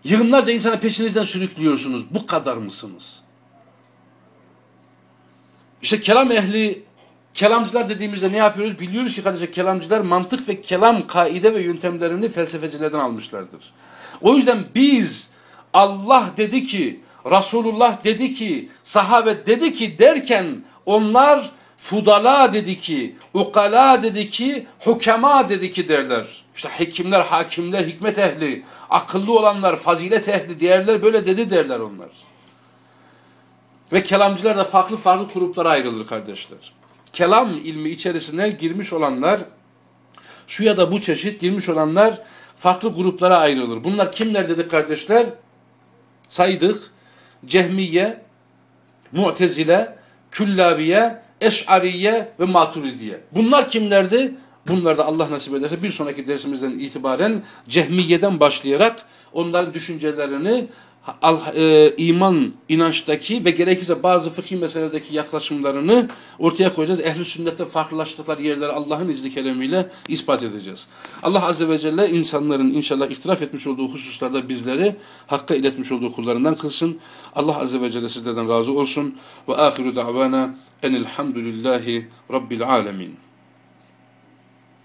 Yığınlarca insana peşinizden sürüklüyorsunuz. Bu kadar mısınız? İşte kelam ehli, kelamcılar dediğimizde ne yapıyoruz? Biliyoruz ki kardeşler kelamcılar mantık ve kelam kaide ve yöntemlerini felsefecilerden almışlardır. O yüzden biz Allah dedi ki, Resulullah dedi ki, sahabe dedi ki derken onlar fudala dedi ki, ukala dedi ki, hukema dedi ki derler. İşte hekimler, hakimler, hikmet ehli, akıllı olanlar, fazilet ehli, diğerler böyle dedi derler onlar. Ve kelamcılar da farklı farklı gruplara ayrılır kardeşler. Kelam ilmi içerisine girmiş olanlar, şu ya da bu çeşit girmiş olanlar farklı gruplara ayrılır. Bunlar kimler dedik kardeşler? Saydık. Cehmiye, Mu'tezile, Küllabiye, Eş'ariye ve Maturidiye. Bunlar kimlerdi? Bunlar da Allah nasip ederse bir sonraki dersimizden itibaren Cehmiye'den başlayarak onların düşüncelerini e, iman inançtaki ve gerekirse bazı fıkhi meseledeki yaklaşımlarını ortaya koyacağız. Ehli sünnette farklılaştıkları yerleri Allah'ın izni keremiyle ispat edeceğiz. Allah azze ve celle insanların inşallah itiraf etmiş olduğu hususlarda bizleri hakka iletmiş olduğu kullarından kılsın. Allah azze ve celle sizlerden razı olsun. Ve ahiru da'vana enilhamdülillahi rabbil alemin.